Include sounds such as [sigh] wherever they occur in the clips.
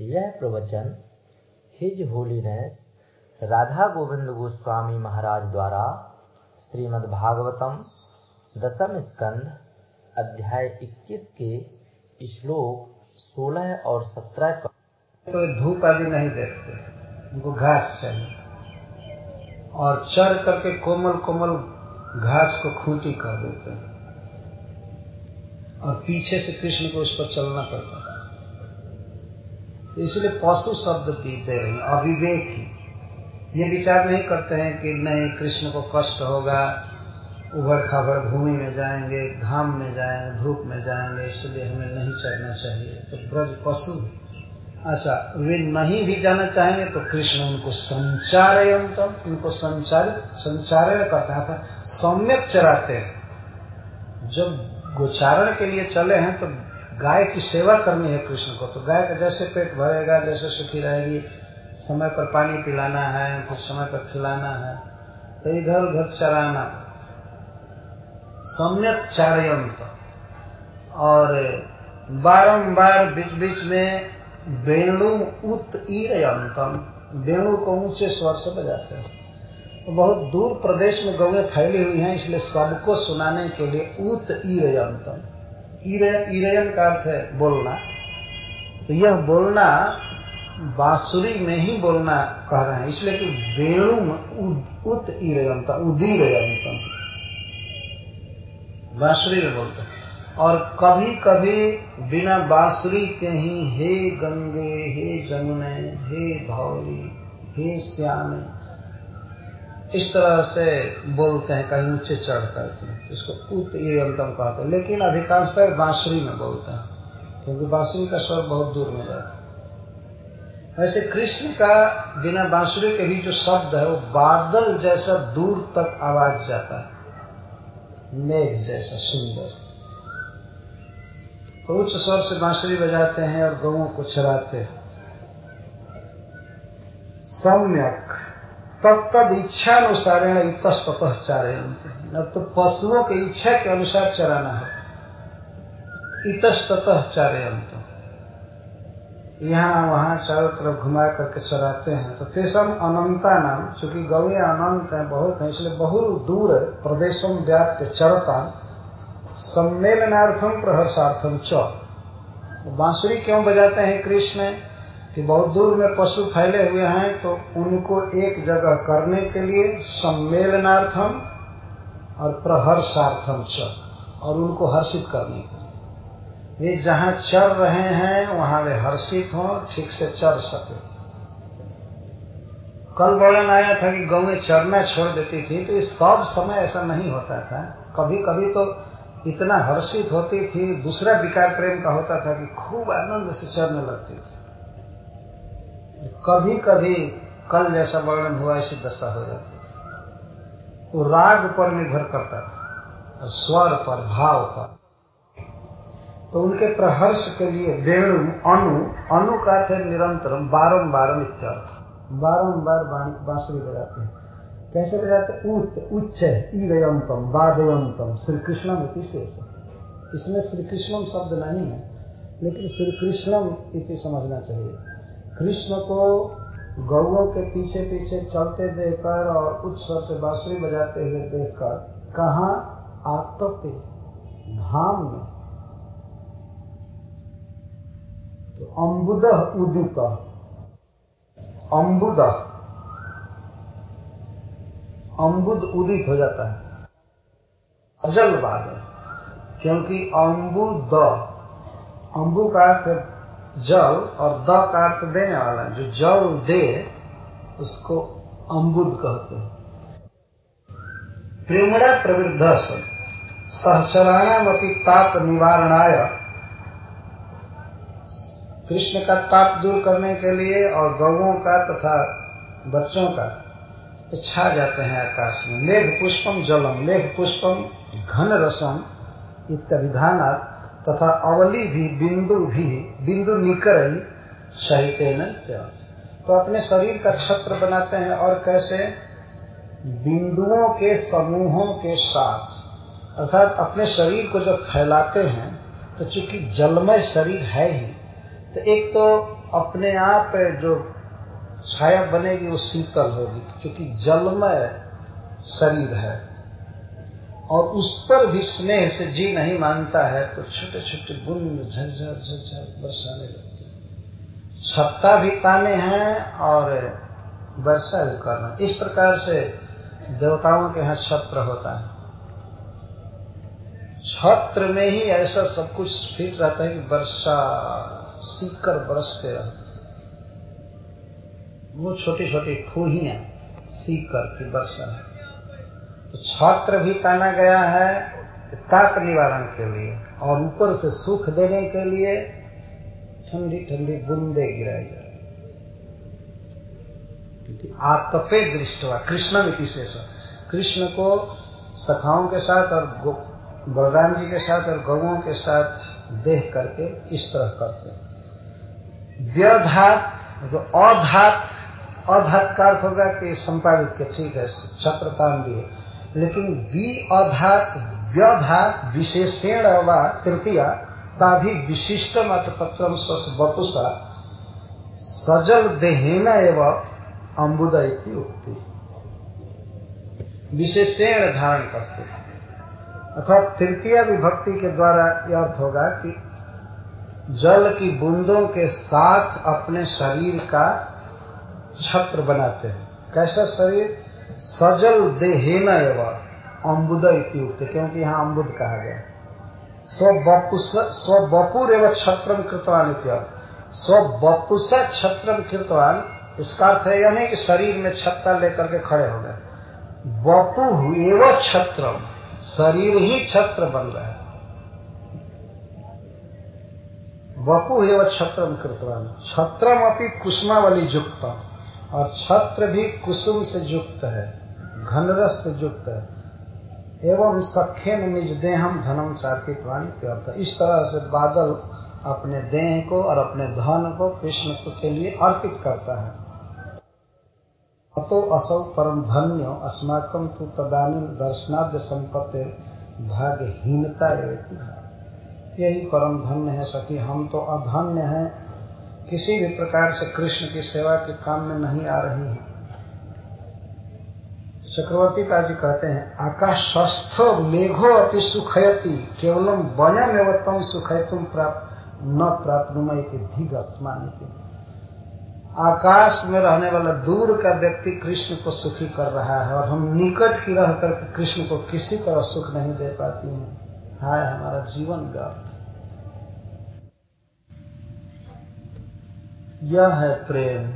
यह प्रवचन his holiness Radha Govind Goswami Maharaj द्वारा श्रीमद् भागवतम दसम स्कंध अध्याय 21 के श्लोक 16 और 17 पर। तो धूप आदि नहीं देखते, उनको घास चाहिए। और चढ़ करके कोमल कोमल घास को खूंटी कर देते हैं। और पीछे से कृष्ण को उस पर चलना पड़ता है। तो इसलिए पशु शब्द पीते रहे हैं, अविवेकी। ये विचार नहीं करते हैं कि नहीं, कृष्ण को कष्ट होगा, उभर खाभर भूमि में जाएँगे घाम में जाएँगे, धूप में जाएँगे, इसलिए हमें नहीं चढ़ना चाहिए। तो ब्रज पशु अच्छा वे नहीं भी जाना चाहेंगे तो कृष्ण उनको संचारयंतम उनको संचारित संचारण करते हैं सम्यक चराते हैं। जब गोचारण के लिए चले हैं तो गाय की सेवा करनी है कृष्ण को तो गाय का जैसे पेट भरेगा, जैसे सुखी रहेगी, समय पर पानी पिलाना है, फिर समय पर खिलाना है तो इधर उधर चराना। सम्यक चारयंत और बारंबार बीच बीच में वेणु उत ईरयंतम वेणु को ऊँचे स्वर से बजाते हैं। तो बहुत दूर प्रदेश में गौएँ फैली हुई हैं, इसलिए सबको सुनाने के लिए उत ईरयंतम ईरयन का अर्थ है बोलना। तो यह बोलना बांसुरी में ही बोलना कह रहे हैं, इसलिए कि वेणु उत ईरयंतम उदीरयंतम बांसुरी में बोलते हैं। और कभी कभी बिना बांसुरी के ही, हे गंगे, हे जमुने, हे धौली, हे श्यामे, इस तरह से बोलते हैं, कहीं ऊँचे चढ़ करके। इसको उत अंतम कहते हैं। लेकिन अधिकांश बांसुरी में बोलते हैं, क्योंकि बांसुरी का स्वर बहुत दूर में जाता है। वैसे कृष्ण का बिना बांसुरी के भी जो शब्द है, वो बादल जैसा दूर तक आवाज़ जाता है। मेघ जैसा, सुंदर। तो उच्च स्वर से बांसुरी बजाते हैं और गऊ को चराते हैं। सम्यक। तब तब इच्छा अनुसारेण इतस्तः चारयंत अब तो पशुओं की इच्छा के अनुसार चराना है। इतस्तः चारयंत यहाँ वहाँ चारों तरफ़ घुमा करके चराते हैं। तो तेसम अनंता नाम, चूँकि गौए अनंत है बहुत है, इसलिए बहुत दूर प्रदेशों व्याप्त चरता। सम्मेलनार्थम प्रहर्षार्थम च। बांसुरी क्यों बजाते हैं कृष्ण? कि बहुत दूर में पशु फैले हुए हैं तो उनको एक जगह करने के लिए सम्मेलनार्थम और प्रहर्षार्थम च, और उनको हर्षित करने के लिए। वे जहाँ चर रहे हैं, वहाँ वे हर्षित हों, ठीक से चर सके। कल वर्णन आया था कि गौ चरना छोड़ देती थी तो इस सब समय ऐसा नहीं होता था। कभी कभी तो इतना हर्षित होती थी, दूसरा विकार प्रेम का होता था कि खूब आनंद से चरने लगती थी। कभी कभी कल जैसा वर्णन हुआ, ऐसी दशा हो जाती वो राग पर निर्भर करता था, स्वर पर, भाव पर। तो उनके प्रहर्ष के लिए वेणु अनु अनु का अर्थ निरंतर बारम्बार इत्यर्थ। बारम्बार बांसुरी बजाते हैं। कैसे बजाते? उत उच्च ईरयंतम वादयंतम श्री कृष्णम इति शेष। इसमें श्री कृष्णम शब्द नहीं है, लेकिन श्री कृष्णम इति समझना चाहिए। कृष्ण को गौओं के पीछे पीछे चलते देखकर और उच्च स्वर से बांसुरी बजाते हुए देखकर कहा आतपे धाम में। तो अम्बुद उदित। अम्बुद अम्बुद उदित हो जाता है। अजल बादल, क्योंकि अम्बुद अम्बु का अर्थ जल और द का अर्थ देने वाला जो जल दे, उसको अम्बुद कहते हैं। प्रेमड़ा प्रवृद्ध सहचराणामपि ताप निवारणाय। कृष्ण का ताप दूर करने के लिए और गौओं का तथा बच्चों का छा जाते हैं आकाश में। मेघ पुष्पम जलम मेघ पुष्पम घन रसम इत्याभिधान तथा अवली भी, बिंदु भी, बिंदु निकर ही सहित तो अपने शरीर का छत्र बनाते हैं और कैसे? बिंदुओं के समूहों के साथ। अर्थात अपने शरीर को जब फैलाते हैं तो चूँकि जलमय शरीर है ही तो एक तो अपने आप जो छाया बनेगी वो शीतल होगी, क्योंकि जलमय शरीर है। और उस पर भी स्नेह से जी नहीं मानता है तो छोटे छोटे बुंद झरझर झरझर बरसाने लगते छत्ता भी ताने हैं और वर्षा भी करना इस प्रकार से देवताओं के यहाँ छत्र होता है। छत्र में ही ऐसा सब कुछ फिट रहता है कि वर्षा सीकर बरसते रहते वो छोटी छोटी फूहियाँ सीकर की वर्षा है। तो छात्र भी ताना गया है ताप निवारण के लिए और ऊपर से सुख देने के लिए ठंडी ठंडी बूंदे गिराई जाए आतपे दृष्ट हुआ कृष्ण शेष। कृष्ण को सखाओं के साथ और बलराम जी के साथ और गौओं के साथ देख करके इस तरह करते व्यधात जो अधात अधात का अर्थ होगा कि संपादित के ठीक है छत्र तान दिए लेकिन वि अधात व्यधात विशेषण व तृतीया, ताभी विशिष्ट मत पत्रम स्वस बपुषा सजल देहेन एवं अम्बुद उक्ति। विशेषेण धारण करते अथवा तृतीय विभक्ति के द्वारा यह अर्थ होगा कि जल की बूंदों के साथ अपने शरीर का छत्र बनाते हैं। कैसा शरीर? सजल देहेन एवं, अम्बुद उक्त, क्योंकि यहाँ अम्बुद कहा गया स्व बपुर एवं छत्रम कृतवान स्व बपुसा छत्रम कृतवान, इसका अर्थ है यह नहीं कि शरीर में छत्ता लेकर के खड़े हो गए। बपु एवं छत्रम शरीर ही छत्र बन रहा है। वपु एवं छत्रम कृतवान। छत्रम अपनी कुसुमावली युक्तम। और छत्र भी कुसुम से युक्त है, घनरस से युक्त है। एवं सखे निज देहम धनम चार्पितवान अर्थ इस तरह से बादल अपने देह को और अपने धन को कृष्ण के लिए अर्पित करता है। अतो असौ परम धन्य अस्माकम तु तदानी दर्शनाद्य संपत्ति भाग्यहीनता यही परम धन्य है सखी, हम तो अधन्य हैं। किसी भी प्रकार से कृष्ण की सेवा के काम में नहीं आ रही है। चक्रवर्ती जी कहते हैं आकाश स्वस्थ मेघो अपनी सुखयती, केवलम वयम एवं तम सुखयतुम प्राप्त, न प्राप्त धिगस्मानी आकाश में रहने वाला दूर का व्यक्ति कृष्ण को सुखी कर रहा है और हम निकट की रहकर कृष्ण को किसी तरह सुख नहीं दे पाती हैं। हाय हमारा जीवन व्यर्थ यह है प्रेम।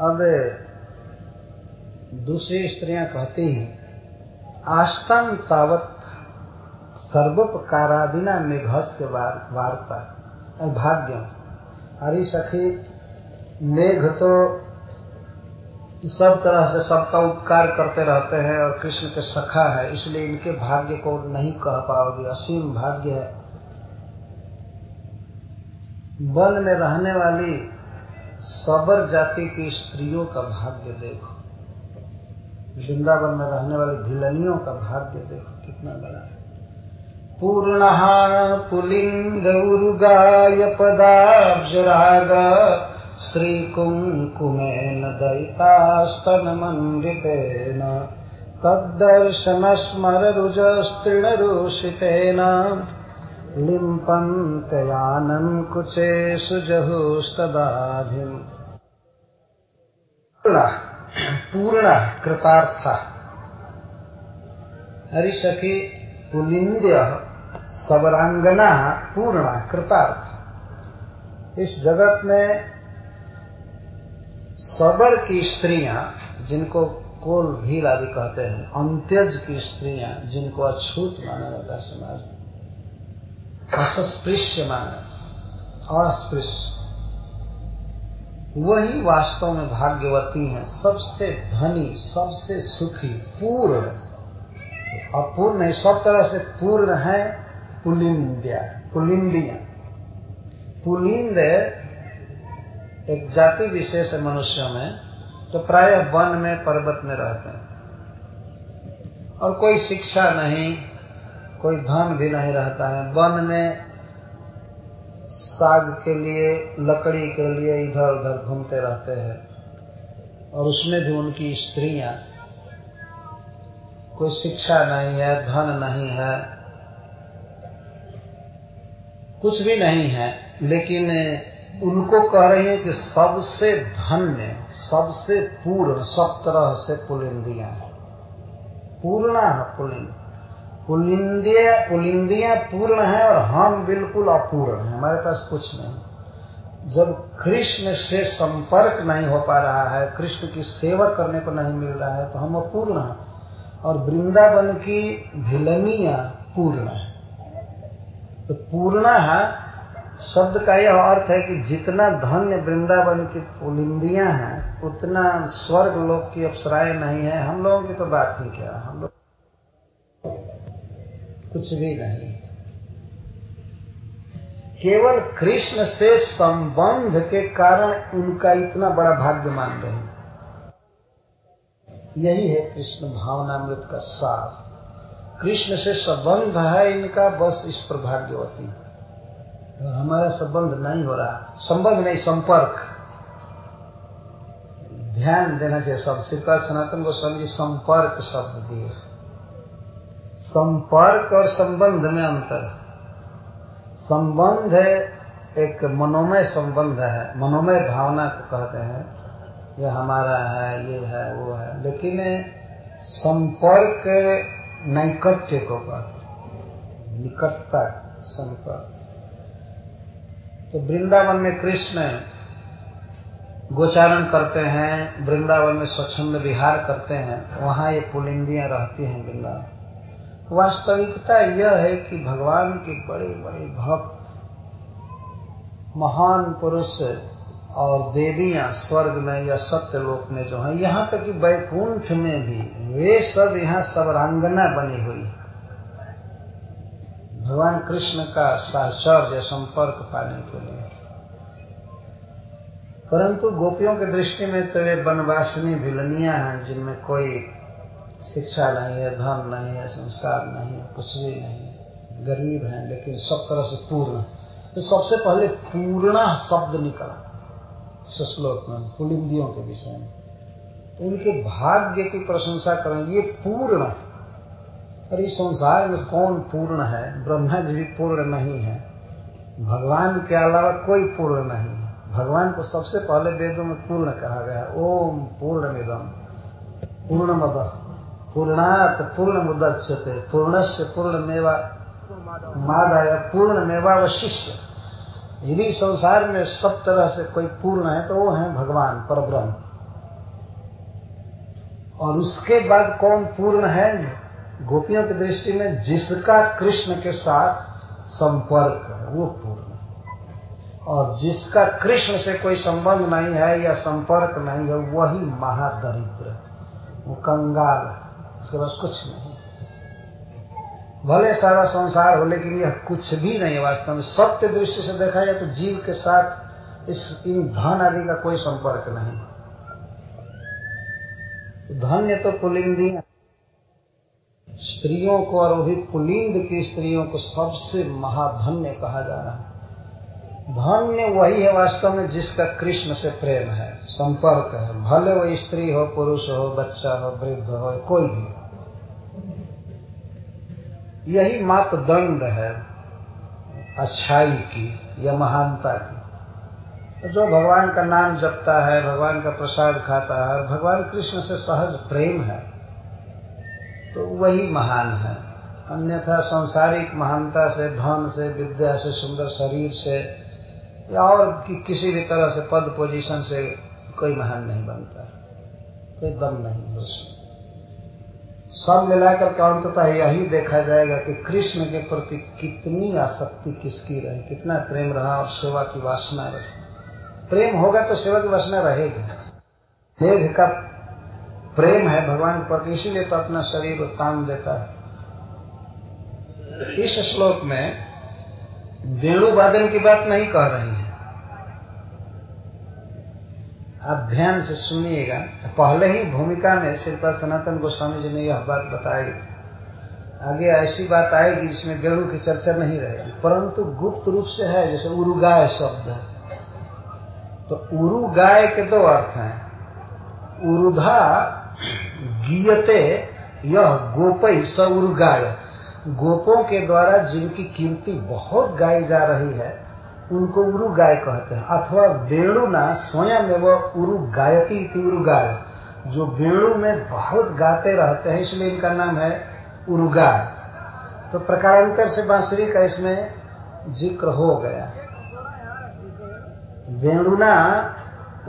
अब दूसरी स्त्रियाँ कहती हैं आस्तम तावत सर्वोपकारादिना मेघस्य वार्ता। भाग्यम हरी सखी, मेघ तो सब तरह से सबका उपकार करते रहते हैं और कृष्ण के सखा है, इसलिए इनके भाग्य को नहीं कह पाओगे। असीम भाग्य है। वन में रहने वाली सबर जाति की स्त्रियों का भाग्य देखो। वृंदावन में रहने वाली भिलनियों का भाग्य देखो, कितना बड़ा है। पूर्ण पुलिंग उर्गाय पदाब्जराग श्रीकुङ्कुमेन दयितास्तनमण्डितेन तद्दर्शनस्मररुजस्तृणरूषितेन। लिम्पन्तयानन् कुचेषु जहुस्तदाधिम् पूर्ण कृतार्थ। हरिसखी पुलिंद्य सबरांगना पूर्ण कृतार्थ। इस जगत में सबर की स्त्रियाँ, जिनको कोल भील आदि कहते हैं, अंत्यज की स्त्रियाँ, जिनको अछूत माना जाता है समाज में। असस्पृश्य माना अस्पृश्य। वही वास्तव में भाग्यवती हैं, सबसे धनी, सबसे सुखी, पूर्ण। अपूर्ण नहीं, सब तरह से पूर्ण है पुलिंद्या, पुलिंदिया। पुलिंद एक जाति विशेष है मनुष्यों में तो प्राय वन में पर्वत में रहते हैं। और कोई शिक्षा नहीं, कोई धन भी नहीं रहता है। वन में साग के लिए, लकड़ी के लिए इधर उधर घूमते रहते हैं। और उसमें भी उनकी स्त्रियाँ। कोई शिक्षा नहीं है, धन नहीं है, कुछ भी नहीं है, लेकिन उनको कह रही है कि सबसे धन्य, सबसे पूर्ण, सब तरह से पुलिंदियाँ पूर्ण है पुलिंद। पुलिंदिया, पुलिंदियाँ पूर्ण है और हम बिल्कुल अपूर्ण है। हमारे पास कुछ नहीं। जब कृष्ण से संपर्क नहीं हो पा रहा है, कृष्ण की सेवा करने को नहीं मिल रहा है तो हम अपूर्ण हैं। और वृंदावन की भिलनिया पूर्ण है। तो पूर्ण है शब्द का यह अर्थ है कि जितना धन्य वृंदावन की पुलिंदियाँ हैं, उतना स्वर्ग लोक की अप्सराएँ नहीं है। हम लोगों की तो बात ही क्या? हम लोग कुछ भी नहीं। केवल कृष्ण से संबंध के कारण उनका इतना बड़ा भाग्य मान रहे हैं यही है कृष्ण भावनामृत का सार। कृष्ण से संबंध है इनका, बस इस पर भाग्यवती। हमारा संबंध नहीं हो रहा। संबंध नहीं, संपर्क। ध्यान देना चाहिए सब। श्रीपाद सनातन गोस्वामी जी संपर्क शब्द दिए। संपर्क और संबंध में अंतर। संबंध एक मनोमय संबंध है। मनोमय भावना को कहते हैं। ये हमारा है, ये है, वो है। लेकिन संपर्क नैकट्य को कहते निकटता संपर्क। तो वृंदावन में कृष्ण गोचारण करते हैं, वृंदावन में स्वच्छंद विहार करते हैं, वहाँ ये पुलिंदियाँ रहती हैं वृंदावन। वास्तविकता यह है कि भगवान के बड़े बड़े भक्त, महान पुरुष और देवियाँ स्वर्ग में या सत्यलोक में जो है, यहाँ तक कि वैकुंठ में भी वे सब यहाँ सबरांगना बनी हुई भगवान कृष्ण का साहचर्य संपर्क पाने के लिए। परंतु गोपियों की दृष्टि में तो वे वनवासिनी भिलनियाँ हैं, जिनमें कोई शिक्षा नहीं है, धन नहीं है, संस्कार नहीं है, कुछ भी नहीं है। गरीब हैं, लेकिन सब तरह से पूर्ण तो सबसे पहले पूर्ण शब्द निकला श्लोक में, पुलिंदियों के विषय में। तो उनके भाग्य की प्रशंसा करें, ये पूर्ण और इस संसार में कौन पूर्ण है? ब्रह्मा जी भी पूर्ण नहीं है। भगवान के अलावा कोई पूर्ण नहीं है। भगवान को सबसे पहले वेदों में पूर्ण कहा गया ओम पूर्ण निदम पूर्ण मद पूर्णात पूर्ण मुदच्यते पूर्णस्य पूर्ण मेवा मादाय पूर्ण मेवा व शिष्य यदि संसार में सब तरह से कोई पूर्ण है तो वो है भगवान, परब्रह्म। और उसके बाद कौन पूर्ण है? गोपियों की दृष्टि में जिसका कृष्ण के साथ संपर्क है, वो पूर्ण और जिसका कृष्ण से कोई संबंध नहीं है या संपर्क नहीं है, वही महादरिद्र वो कंगाल उसके पास कुछ नहीं भले सारा संसार हो, लेकिन यह कुछ भी नहीं वास्तव में। सत्य दृष्टि से देखा जाए तो जीव के साथ इस इन धन आदि का कोई संपर्क नहीं धन्य तो पुलिंदी स्त्रियों को और वो पुलिंद की स्त्रियों को सबसे महाधन्य कहा जा रहा है। धन्य वही है वास्तव में जिसका कृष्ण से प्रेम है, संपर्क है। भले वो स्त्री हो, पुरुष हो, बच्चा हो, वृद्ध हो, कोई भी यही मापदंड है अच्छाई की या महानता की। तो जो भगवान का नाम जपता है, भगवान का प्रसाद खाता है, और भगवान कृष्ण से सहज प्रेम है तो वही महान है। अन्यथा सांसारिक महानता से धन से विद्या से सुंदर शरीर से या और कि, किसी भी तरह से पद पोजीशन से कोई महान नहीं बनता। कोई दम नहीं उसमें। सब मिलाकर के अंततः यही देखा जाएगा कि कृष्ण के प्रति कितनी आसक्ति किसकी रही कितना प्रेम रहा और सेवा की वासना रही। प्रेम होगा तो सेवा की वासना रहेगी। मेघ का प्रेम है भगवान के प्रति, इसीलिए तो अपना शरीर तान देता है। इस श्लोक में वेणुवादन की बात नहीं कह रही है। आप ध्यान से सुनिएगा। पहले ही भूमिका में श्रीपाद सनातन गोस्वामी जी ने यह बात बताई थी। आगे ऐसी बात आएगी जिसमें वेणु की चर्चा नहीं रहेगी। परंतु गुप्त रूप से है, जैसे उरुगाय शब्द। तो उरुगाय के दो अर्थ हैं। उरुधा गीयते, यह गोपई स गाय गोपों के द्वारा जिनकी कीर्ति बहुत गाई जा रही है, उनको उरु गाय कहते हैं। अथवा वेणुना स्वयं वह उरु गायती उरु गाय जो वेणु में बहुत गाते रहते हैं, इसलिए इनका नाम है उरुगाय। तो प्रकारांतर से बांसुरी का इसमें ज़िक्र हो गया। वेणुना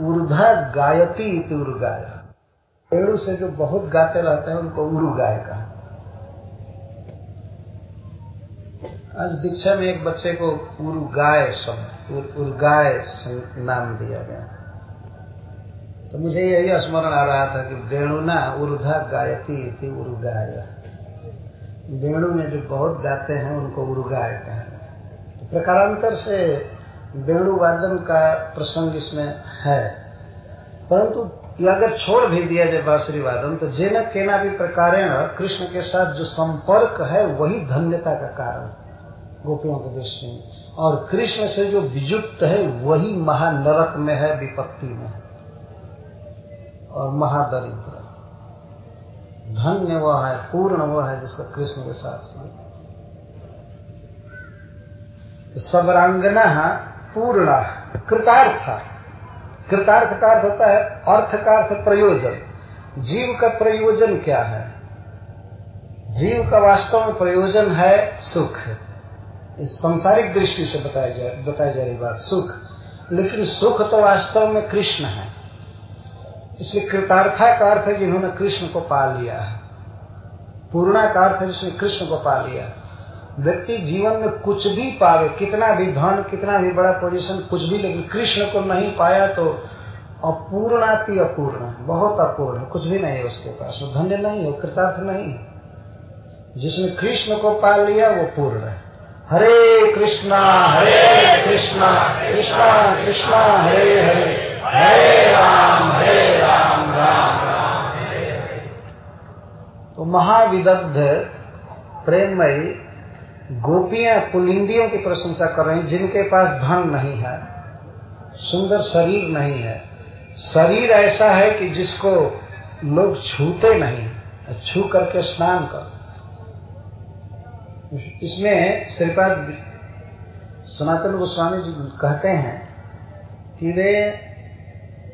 ऊर्धा गायती उर्गाय। वेणु से जो बहुत गाते रहते हैं, उनको उरु गाय का आज दीक्षा में एक बच्चे को उर्गाय शब्द उर्गाय नाम दिया गया। तो मुझे यही स्मरण आ रहा था कि वेणुना उर्धा गायती थी उर्गाय वेणु में जो बहुत गाते हैं, उनको उर्गाय कहें तो प्रकारांतर से वेणु वादन का प्रसंग इसमें है। परंतु ये अगर छोड़ भी दिया जाए बांसुरी वादन तो जेन केना भी प्रकारेण कृष्ण के साथ जो संपर्क है, वही धन्यता का कारण गोपियों के दृष्टि में। और कृष्ण से जो विजुक्त है, वही महानरक में है, विपत्ति में है। और महादरिद्र। धन्य वह है, पूर्ण वह है, जिसका कृष्ण के साथ साथ सबरांगना पूर्ण, कृतार्थ। कृतार्थ का अर्थ होता है अर्थ का अर्थ प्रयोजन। जीव का प्रयोजन क्या है? जीव का वास्तव में प्रयोजन है सुख। संसारिक दृष्टि से बताया जा, बताई जा रही बात, सुख। लेकिन सुख तो वास्तव में कृष्ण है। इसलिए कृतार्था का अर्थ है जिन्होंने कृष्ण को पा लिया है। पूर्णा का अर्थ है जिसने कृष्ण को पा लिया व्यक्ति जीवन में कुछ भी पावे, कितना भी धन, कितना भी बड़ा पोजीशन कुछ भी, लेकिन कृष्ण को नहीं पाया तो अपूर्णाति अपूर्ण, बहुत अपूर्ण है कुछ भी नहीं है उसके पास, वो धन्य नहीं हो कृतार्थ नहीं। जिसने कृष्ण को पा लिया, वो पूर्ण है। हरे कृष्णा हरे कृष्णा कृष्णा कृष्णा, हरे हरे हरे राम हरे राम राम राम तो महाविदग्ध प्रेममयी गोपियाँ पुलिंदियों की प्रशंसा कर रही जिनके पास धन नहीं है, सुंदर शरीर नहीं है। शरीर ऐसा है कि जिसको लोग छूते नहीं छू करके स्नान कर। इसमें श्रीपाद सनातन गोस्वामी जी कहते हैं कि वे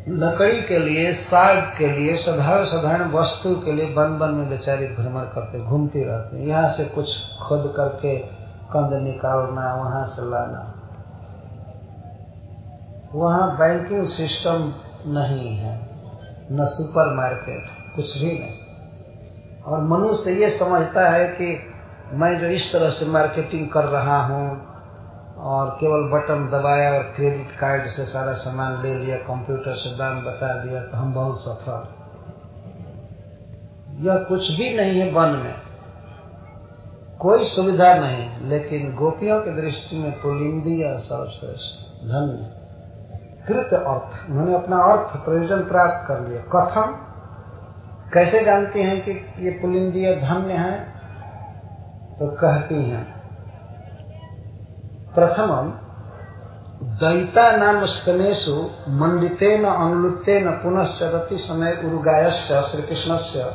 लकड़ी के लिए, साग के लिए, साधारण साधारण वस्तु के लिए वन वन में बेचारी भ्रमण करते, घूमती रहते हैं। यहाँ से कुछ खुद करके कंद निकालना, वहाँ से लाना। वहाँ बैंकिंग सिस्टम नहीं है, न सुपर मार्केट कुछ भी नहीं। और मनुष्य ये समझता है कि मैं जो इस तरह से मार्केटिंग कर रहा हूँ और केवल बटन दबाया और क्रेडिट कार्ड से सारा सामान ले लिया, कंप्यूटर से दाम बता दिया तो हम बहुत सफल। यह कुछ भी नहीं है वन में। कोई सुविधा नहीं, लेकिन गोपियों की दृष्टि में पुलिंदी या सर्वश्रेष्ठ, धन्य। कृत अर्थ, उन्होंने अपना अर्थ, प्रयोजन प्राप्त कर लिया। कथम? कैसे जानते हैं कि ये पुलिंदी धन्य है? तो कहती हैं प्रथम दैता नाम स्तनेशु मंडितेन अनुलुप्तेन पुनश्चरति समय उरुगायस्य श्री कृष्ण से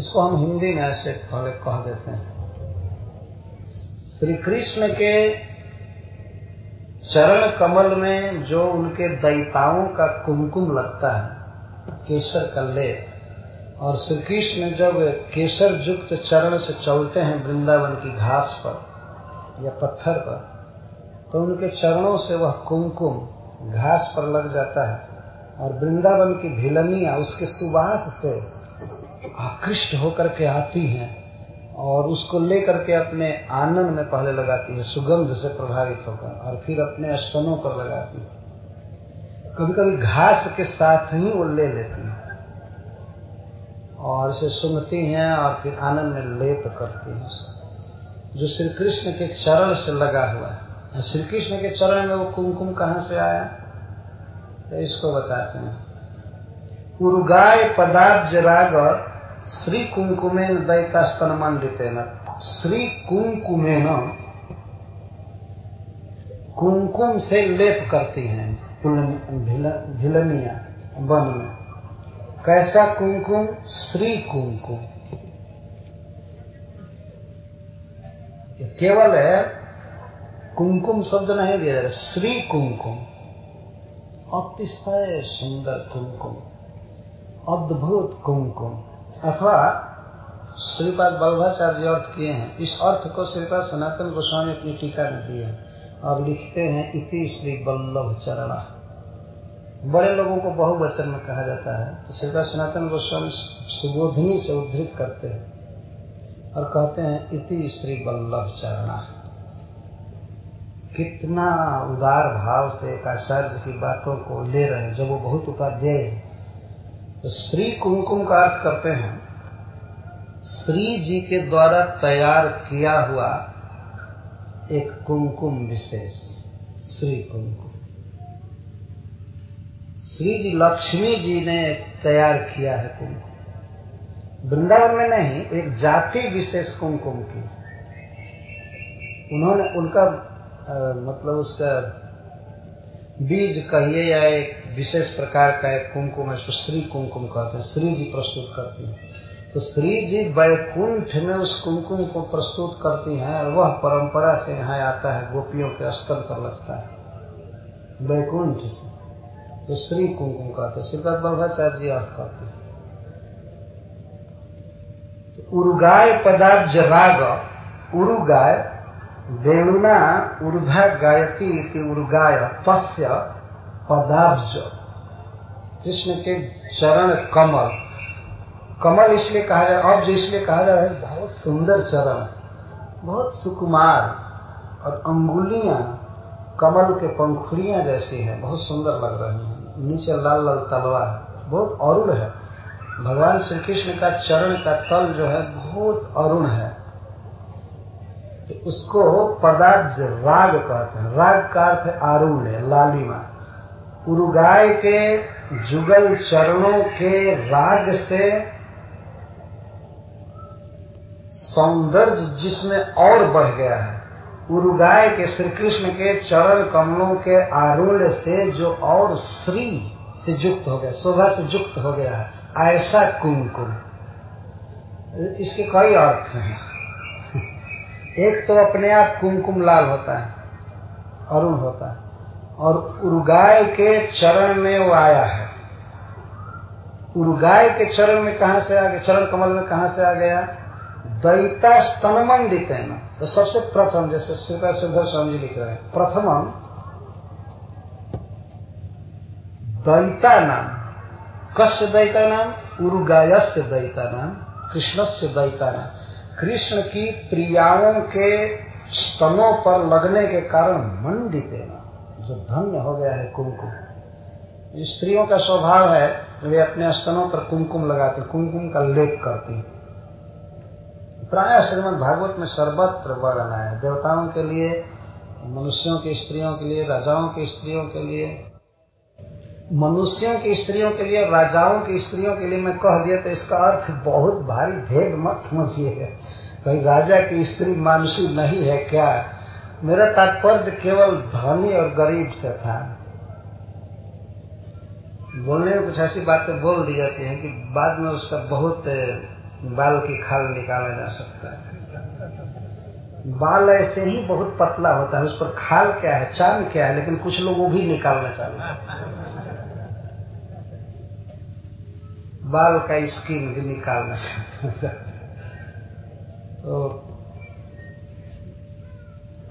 इसको हम हिंदी में ऐसे पहले कह देते हैं। श्री कृष्ण के चरण कमल में जो उनके दैताओं का कुमकुम लगता है, केसर का लेप, और श्री कृष्ण जब केसर युक्त चरण से चलते हैं वृंदावन की घास पर या पत्थर पर तो उनके चरणों से वह कुमकुम घास पर लग जाता है और वृंदावन की भिलनिया उसके सुवास से आकृष्ट होकर के आती हैं और उसको लेकर के अपने आनंद में पहले लगाती है, सुगंध से प्रभावित होकर और फिर अपने स्तनों पर लगाती है। कभी कभी घास के साथ ही वो ले लेती है और इसे सुनती हैं और फिर आनंद में लेप करती हैं जो श्री कृष्ण के चरण से लगा हुआ है। श्री कृष्ण के चरण में वो कुमकुम कहाँ से आया? तो इसको बताते हैं। उर्गाय पदाब्ज राग श्री कुंकुमेन दैता स्तन मंडितेन श्री कुंकुमेन कुमकुम से लेप करती हैं भिलनिया, वन में। कैसा कुमकुम? श्री कुमकुम। केवल कुमकुम शब्द नहीं दिया जाए श्री कुमकुम अतिशय सुंदर कुमकुम अद्भुत कुमकुम अथवा श्रीपाद बल्भाचार्य अर्थ किए हैं इस अर्थ को श्रीपाद सनातन गोस्वामी अपनी टीका में दिए हैं और लिखते हैं इति श्री बल्लभ चरणा बड़े लोगों को बहुवचन में कहा जाता है तो श्री सनातन गोस्वामी सुबोधनी से उद्धृत करते हैं और कहते हैं, इति श्री बल्लभ चरणा। कितना उदार भाव से एक आचार्य की बातों को ले रहे हैं। जब वो बहुत उपाध्याय है तो श्री कुमकुम का अर्थ करते हैं, श्री जी के द्वारा तैयार किया हुआ एक कुमकुम विशेष, श्री कुमकुम। श्री जी लक्ष्मी जी ने तैयार किया है कुमकुम। वृंदावन में नहीं एक जाति विशेष कुमकुम की। उन्होंने उनका आ, मतलब उसका बीज कहिए या एक विशेष प्रकार का एक कुमकुम है उसको श्री कुमकुम कहते हैं श्री जी प्रस्तुत करती है। तो श्री जी वैकुंठ में उस कुमकुम को प्रस्तुत करती हैं और वह परंपरा से यहाँ आता है गोपियों के स्तर पर लगता है। वैकुंठ से तो श्री कुमकुम कहते हैं। श्रीपद बल्भाचार्य जी अर्थ करते हैं तो उर्गाय पदार्थ राग। उरुगाय, वेणुना ऊर्धा गायती उर्गाय, तस्य कृष्ण के चरण कमल। कमल इसलिए कहा जा रहा अब इसलिए कहा जा रहा है, बहुत सुंदर चरण। बहुत सुकुमार। और अंगुलियाँ, कमल के पंखुड़ियाँ जैसी हैं, बहुत सुंदर लग रही हैं। नीचे लाल लाल तलवा है बहुत अरुण है। भगवान श्री कृष्ण का चरण का तल जो है बहुत अरुण है। तो उसको पदार्थ राग कहते हैं। राग का अर्थ है आरुण है, लालिमा। उरुगाय के जुगल चरणों के राग से सौंदर्य जिसमें और बढ़ गया है, उरुगाय के श्री कृष्ण के चरण कमलों के आरूढ़ से जो और श्री से युक्त हो गया, शोभा से युक्त हो गया है। ऐसा कुमकुम। इसके कई अर्थ हैं। एक तो अपने आप कुमकुम लाल होता है, अरुण होता है, और उर्गाय के चरण में वो आया है। उर्गाय के चरण में कहा से आ गया? चरण कमल में कहा से आ गया? दैता स्तनमंडित है ना। तो सबसे प्रथम, जैसे श्रीता सिद्धर स्वामी जी लिख रहे हैं प्रथम दैता नाम। कस्य दैता नाम उरुगायस्य दैता नाम कृष्ण से दैता नाम कृष्ण की प्रियाओं के स्तनों पर लगने के कारण मंडित जो धन्य हो गया है कुमकुम। स्त्रियों का स्वभाव है, वे अपने स्तनों पर कुमकुम लगाते कुमकुम का लेप करती प्राय श्रीमद भागवत में सर्वत्र वर्णन है। देवताओं के लिए, मनुष्यों की स्त्रियों के लिए, राजाओं की स्त्रियों के लिए। मनुष्यों की स्त्रियों के लिए, राजाओं की स्त्रियों के लिए मैं कह दिया तो इसका अर्थ बहुत भारी भेद मत समझिएगा। कहीं राजा की स्त्री मानुषी नहीं है क्या? मेरा तात्पर्य केवल धनी और गरीब से था। बोलने में कुछ ऐसी बातें बोल दी जाती हैं कि बाद में उसका बहुत बाल की खाल निकाला जा सकता है। बाल ऐसे ही बहुत पतला होता है, उस पर खाल क्या है, चाँद क्या है, लेकिन कुछ लोग वो भी निकालना चाहते बाल का स्किन भी निकालना चाहते तो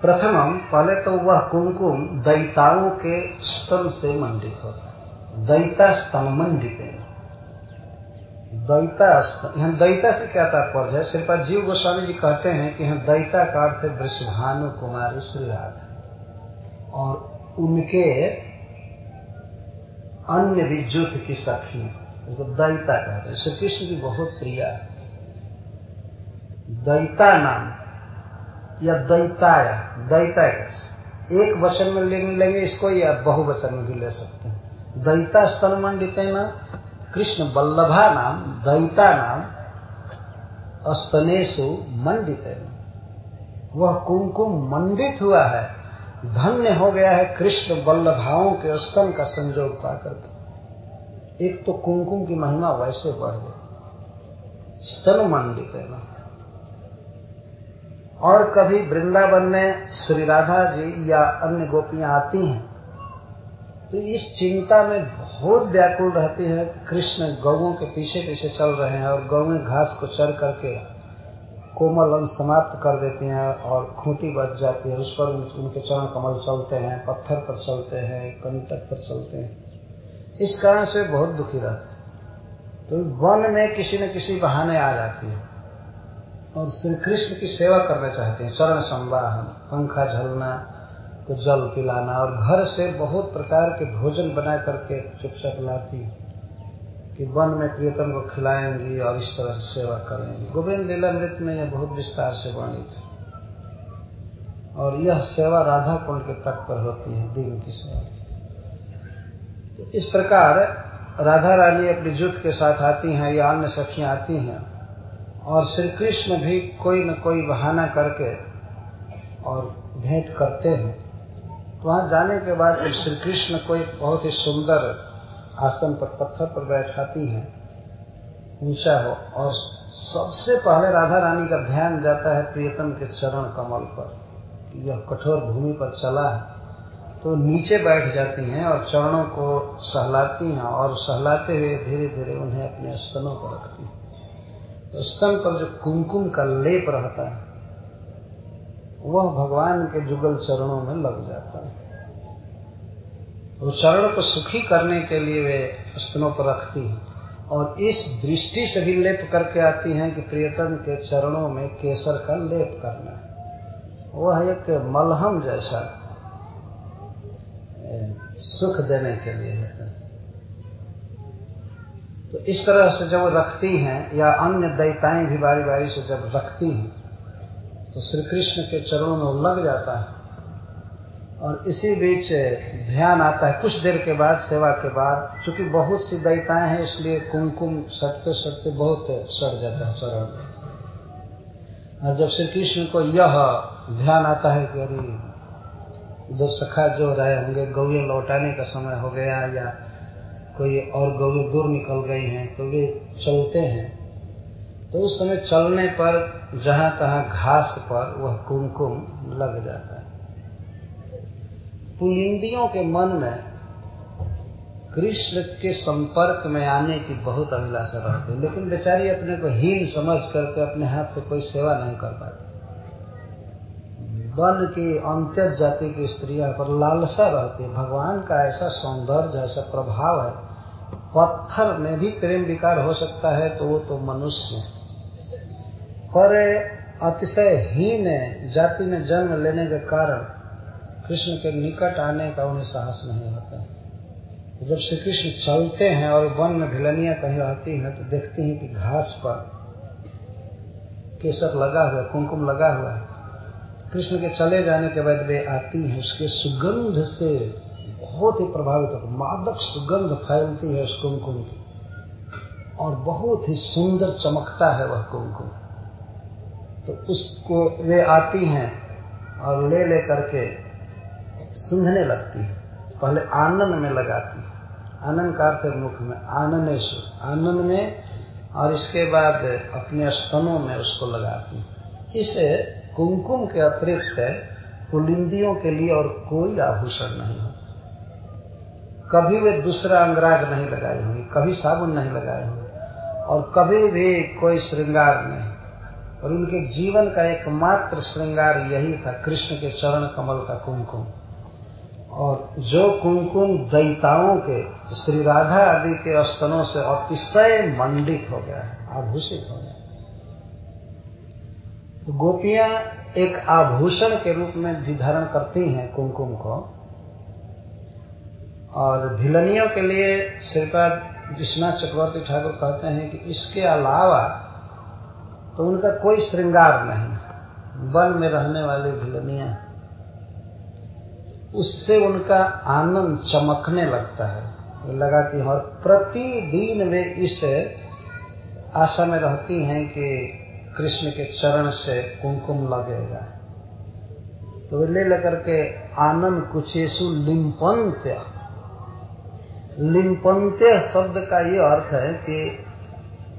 प्रथम पहले तो वह कुमकुम दैताओं के स्तन से मंडित होता है। दैता स्तन मंडित है। दैता स्तन, यहाँ दैता से क्या तात्पर्य है? श्रीपाद जीव गोस्वामी जी कहते हैं कि यहाँ दैता का अर्थ है वृषभानु कुमारी श्री राधा। और उनके अन्य विद्युत की सखी उसको दैता कहते हैं। श्री कृष्ण की बहुत प्रिया दैता नाम। या दैताया। दैता कैसे? एक वचन में लेंगे, इसको या बहुवचन में भी ले सकते हैं। दैता स्तन मंडित ना? कृष्ण बल्लभा नाम, दैता नाम, स्तनेशु मंडित है। वह कुमकुम मंडित हुआ है। धन्य हो गया है कृष्ण बल्लभाओं के स्तन का संजोग पाकर के। एक तो कुमकुम की महिमा वैसे बढ़ गई। स्तन मंडित है और कभी वृंदावन में श्री राधा जी या अन्य गोपियाँ आती हैं तो इस चिंता में बहुत व्याकुल रहती है कृष्ण गौों के पीछे पीछे चल रहे हैं और गौएँ घास को चर करके कोमल अंश समाप्त कर देती हैं और खूंटी बच जाती है। उस पर उनके चरण कमल चलते हैं, पत्थर पर चलते हैं, कंटक पर चलते हैं। इस कारण से बहुत दुखी रहते हैं। तो वन में किसी न किसी बहाने आ जाती है। और श्री कृष्ण की सेवा करना चाहते हैं। चरण संवाहन, पंखा झलना को जल पिलाना और घर से बहुत प्रकार के भोजन बना करके चुपचाप लाती कि वन में प्रियतम को खिलाएँगी और इस तरह से सेवा करेंगी। गोविंद लीलामृत में यह बहुत विस्तार से वर्णित है। और यह सेवा राधा कुंड के तट पर होती है, दिन की सेवा। तो इस प्रकार राधा रानी अपनी जुट के साथ आती हैं, या अन्य सखियाँ आती हैं, और श्री कृष्ण भी कोई न कोई बहाना करके और भेंट करते हैं। वहाँ जाने के बाद श्री कृष्ण को एक बहुत ही सुंदर आसन पर, पत्थर पर बैठाती हैं, ऊँचा हो, और सबसे पहले राधा रानी का ध्यान जाता है प्रियतम के चरण कमल पर यह कठोर भूमि पर चला है। तो नीचे बैठ जाती हैं और चरणों को सहलाती हैं और सहलाते हुए धीरे धीरे उन्हें अपने स्तनों पर रखती हैं। तो स्तन पर जो कुमकुम का लेप रहता है, वह भगवान के जुगल चरणों में लग जाता है। वो चरण को सुखी करने के लिए वे स्तनों पर रखती हैं और इस दृष्टि से भी लेप करके आती हैं कि प्रियतम के चरणों में केसर का लेप करना वह एक मलहम जैसा सुख देने के लिए होता है। तो इस तरह से जब रखती हैं या अन्य दैताएँ भी बारी बारी से जब रखती हैं तो श्री कृष्ण के चरणों में लग जाता है। और इसी बीच ध्यान आता है। कुछ देर के बाद, सेवा के बाद, चूँकि बहुत सी दैताएँ हैं, इसलिए कुमकुम सटते सटते बहुत सट जाता है चरण में। और जब श्री कृष्ण को यह ध्यान आता है कि अरे उधर सखा जो रहे होंगे, गौए लौटाने का समय हो गया या कोई और गौए दूर निकल गई हैं तो वे चलते हैं। तो उस समय चलने पर, जहाँ तहां घास पर वह कुमकुम लग जाता है। पुलिंदियों के मन में कृष्ण के संपर्क में आने की बहुत अभिलाषा रहती है, लेकिन बेचारी अपने को हीन समझ करके अपने हाथ से कोई सेवा नहीं कर पाती। वन की अंत्य जाति की स्त्रियाँ पर लालसा रहती है। भगवान का ऐसा सौंदर्य, ऐसा प्रभाव है। पत्थर में भी प्रेम विकार हो सकता है तो वो तो मनुष्य है। पर अतिशय हीन जाति में जन्म लेने के कारण कृष्ण के निकट आने का उन्हें साहस नहीं होता। जब श्री कृष्ण चलते हैं और वन में भिलनिया कहीं रहती हैं तो देखती हैं कि घास पर केसर लगा हुआ कुमकुम लगा हुआ है। कृष्ण के चले जाने के बाद वे आती हैं, उसके सुगंध से बहुत ही प्रभावित होकर, मादक सुगंध फैलती है उस कुमकुम की। और बहुत ही सुंदर चमकता है वह कुमकुम। तो उसको वे आती हैं और ले ले करके सूंघने लगती है। पहले आनंद में लगाती है। आनंद का अर्थ मुख में आनंदेश आनंद में और इसके बाद अपने स्तनों में उसको लगाती है। इस कुमकुम के अतिरिक्त पुलिंदियों के लिए और कोई आभूषण नहीं होता। कभी वे दूसरा अंगराग नहीं लगाए होंगे, कभी साबुन नहीं लगाए होंगे, और कभी भी कोई श्रृंगार नहीं। और उनके जीवन का एकमात्र श्रृंगार यही था, कृष्ण के चरण कमल का कुमकुम। और जो कुमकुम दैताओं के, श्री राधा आदि के स्तनों से अतिशय मंडित हो गया, आभूषित हो गया। गोपियाँ एक आभूषण के रूप में भी धारण करती हैं कुमकुम को। और भिलनियों के लिए श्रीपाद विश्वनाथ चक्रवर्ती ठाकुर कहते हैं कि इसके अलावा तो उनका कोई श्रृंगार नहीं। वन में रहने वाली भिलनिया, उससे उनका आनंद चमकने लगता है। लगाती हैं और प्रतिदिन वे इस आशा में रहती हैं कि कृष्ण के चरण से कुमकुम लगेगा। तो ले लेकर के आनंद कुचेसु लिम्पंत्य लिम्पंत्य शब्द का ये अर्थ है कि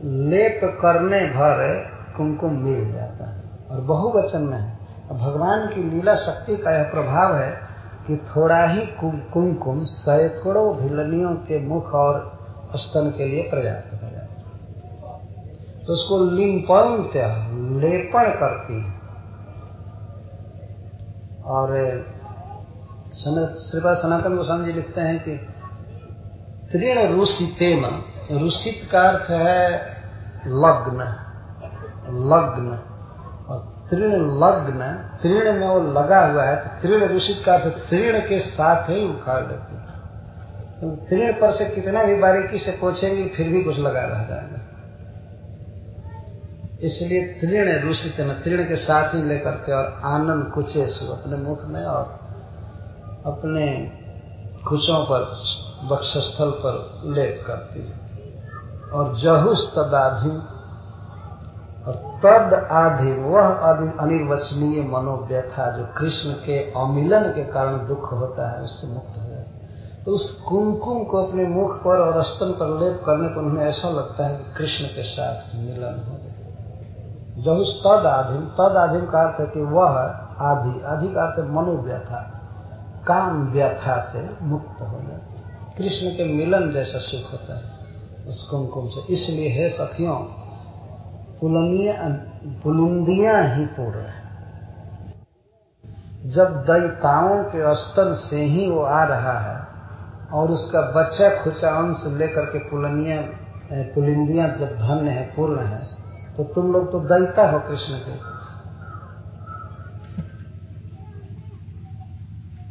लेप करने भर कुमकुम मिल जाता है। और बहुवचन में है। भगवान की लीला शक्ति का यह प्रभाव है कि थोड़ा ही कुमकुम सैकड़ों भिलनियों के मुख और स्तन के लिए पर्याप्त तो उसको लिम्पंत्य लेपन करती है। और श्रीपा सनातन गोस्वामी जी लिखते हैं कि तृण रूसितेन। रूसित का अर्थ है लग्न लग्न। और तृण लग्न तृण में वो लगा हुआ है तो तृण रूसित का अर्थ तृण के साथ ही उखाड़ लेती है। तो तृण पर से कितना भी बारीकी से पोछेंगे, फिर भी कुछ लगा रह जाएगा। इसलिए तृण रूसित में तृण के साथ ही लेकर के और आनंद कुचेसु अपने मुख में और अपने कुचों पर, वक्षस्थल पर लेप करती है। और जहुस तदाधि, और तद आधि, वह अनिर्वचनीय मनोव्यथा जो कृष्ण के अमिलन के कारण दुख होता है, उससे मुक्त हो जाए तो उस कुमकुम को अपने मुख पर और स्तन पर लेप करने पर उन्हें ऐसा लगता है कि कृष्ण के साथ मिलन हो। जो तद आधिम तद आधिम का अर्थ है कि वह आधि आधि का अर्थ मनोव्यथा, काम व्यथा से मुक्त हो जाती कृष्ण के मिलन जैसा सुख होता है, उस कुमकुम से। इसलिए है सखियों पुलिंदियाँ ही पूर्ण है। जब दैताओं के स्तन से ही वो आ रहा है, और उसका बच्चा खुचा अंश लेकर के पुलनिया, पुलिंदियाँ जब धन्य है, पूर्ण है तो तुम लोग तो दैता हो कृष्ण के।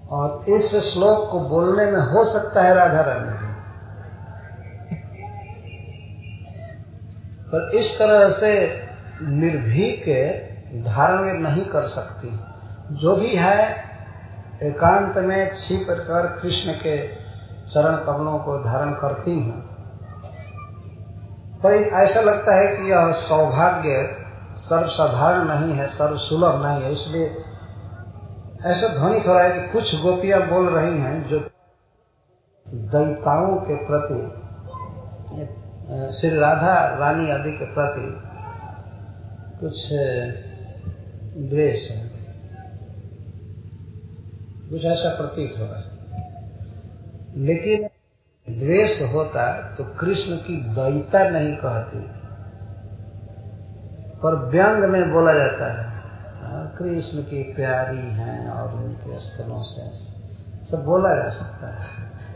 और इस श्लोक को बोलने में हो सकता है राधा रानी। पर इस तरह से निर्भीक धारण नहीं कर सकती। जो भी है, एकांत में छिप कर कृष्ण के चरण कमलों को धारण करती हूँ। पर ऐसा लगता है कि यह सौभाग्य सर्वसाधारण नहीं है, सर्वसुलभ नहीं है, इसलिए ऐसा ध्वनित हो रहा है कि कुछ गोपियाँ बोल रही हैं जो दैताओं के प्रति श्री राधा रानी आदि के प्रति कुछ द्वेष है। कुछ ऐसा प्रतीत हो रहा है। लेकिन द्वेष होता तो कृष्ण की दयिता नहीं कहती। पर व्यंग में बोला जाता है कृष्ण की प्यारी हैं और उनके स्तनों से सब बोला जा सकता है।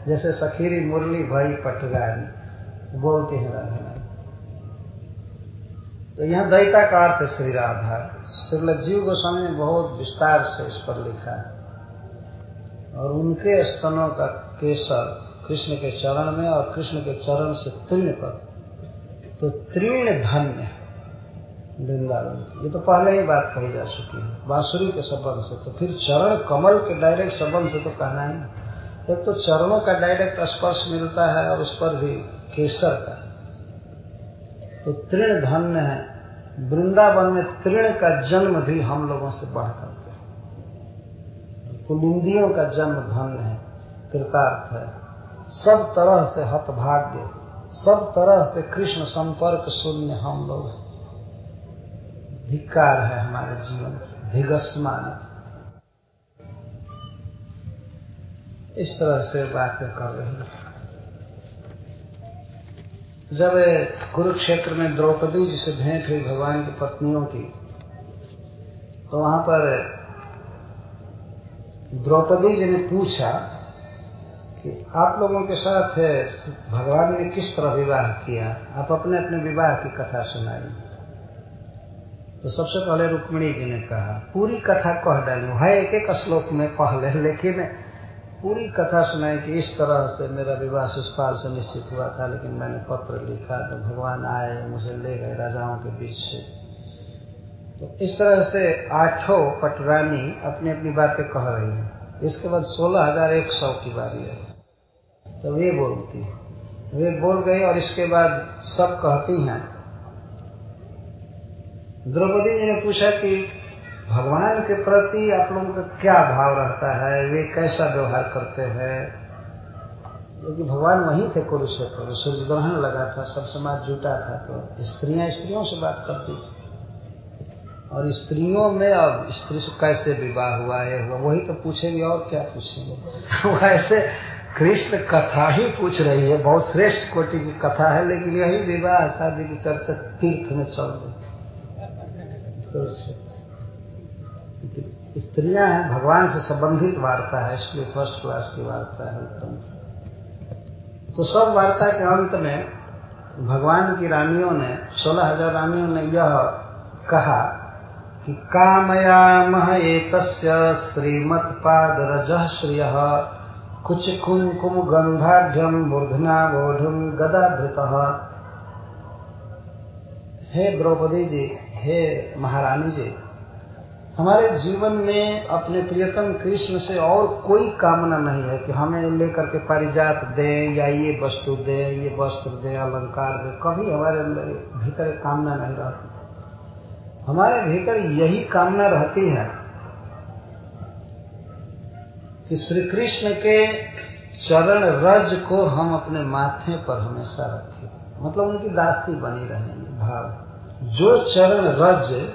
जैसे सखीरी मुरली भाई पटगारी, बोलते हैं राधा तो यहाँ दयिता का अर्थ है श्री राधा। श्री जीव गोस्वामी ने बहुत विस्तार से इस पर लिखा है। और उनके स्तनों का केसर कृष्ण के चरण में और कृष्ण के चरण से तृण पर। तो तृण धन्य वृंदावन। ये तो पहले ही बात कही जा चुकी है। बांसुरी के संबंध से तो फिर चरण कमल के डायरेक्ट संबंध से तो कहना ही एक तो चरणों का डायरेक्ट स्पर्श मिलता है और उस पर भी केसर का। तो तृण धन्य है। वृंदावन में तृण का जन्म भी हम लोगों से बढ़ करके कुलिंदियों का जन्म धन्य है। कृतार्थ है। सब तरह से हतभाग्य, सब तरह से कृष्ण संपर्क शून्य हम लोग धिकार है हमारे जीवन धिगस्मान इस तरह से बातें कर रही है। जब कुरुक्षेत्र में द्रौपदी जी से भेंट हुई भगवान की पत्नियों की तो वहाँ पर द्रौपदी जी ने पूछा कि आप लोगों के साथ भगवान ने किस तरह विवाह किया? आप अपने अपने विवाह की कथा सुनाई तो सबसे पहले रुक्मिणी जी ने कहा, पूरी कथा कह डाली। है एक एक श्लोक में पहले, [laughs] लेकिन पूरी कथा सुनाई कि इस तरह से मेरा विवाह शिषपाल से निश्चित हुआ था, लेकिन मैंने पत्र लिखा तो भगवान आए, मुझे ले गए राजाओं के बीच से। तो इस तरह से आठों पटरानी अपनी अपनी बातें कह रही हैं। इसके बाद सोलह हज़ार एक सौ की बारी है। तो वे बोलती है। वे बोल गई और इसके बाद सब कहती हैं। द्रौपदी जी ने पूछा कि भगवान के प्रति आप लोगों का क्या भाव रहता है? वे कैसा व्यवहार करते हैं? क्योंकि भगवान वहीं थे कुरुक्षेत्र। सूर्य ग्रहण लगा था, सब समाज जुटा था तो स्त्रियाँ स्त्रियों से बात करती थी। और स्त्रियों में अब स्त्री से कैसे विवाह हुआ है हुआ वही तो पूछेंगे और क्या पूछेंगे। वो ऐसे कृष्ण कथा ही पूछ रही है, बहुत श्रेष्ठ कोटि की कथा है, लेकिन यही विवाह, शादी की चर्चा तीर्थ में चल रही स्त्रियाँ हैं, भगवान से संबंधित वार्ता है, इसलिए फ़र्स्ट क्लास की वार्ता है तो सब वार्ता के अंत में भगवान की रानियों ने, सोलह हज़ार रानियों ने यह कहा कि कामयामह एतस्य श्रीमत्पाद रज श्रिय। कुछ कुमकुम गंधाढ़ मूर्धना बोधुम गदाभृत। हे द्रौपदी जी हे महारानी जी हमारे जीवन में अपने प्रियतम कृष्ण से और कोई कामना नहीं है कि हमें लेकर के पारिजात दें या ये वस्तु दें, ये वस्त्र दें, अलंकार दें। कभी हमारे अंदर भीतर कामना नहीं रहती। हमारे भीतर यही कामना रहती है कि श्री कृष्ण के चरण रज को हम अपने माथे पर हमेशा रखें। मतलब उनकी दासी बनी रहे, भाव। जो चरण रज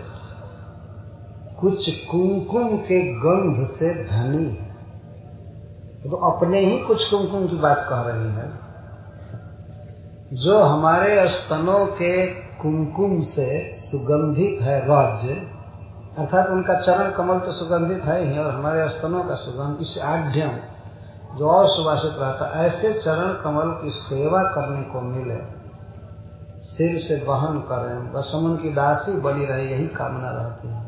कुछ कुमकुम के गंध से धनी है। तो अपने ही कुछ कुमकुम की बात कह रही है। जो हमारे स्तनों के कुमकुम से सुगंधित है राज्य। अर्थात उनका चरण कमल तो सुगंधित है ही और हमारे स्तनों का सुगंध, इस आढ़्यम जो और सुभाषित रहता ऐसे चरण कमल की सेवा करने को मिले। सिर से वहन करें बस हम उनकी दासी बनी रहे, यही कामना रहती है।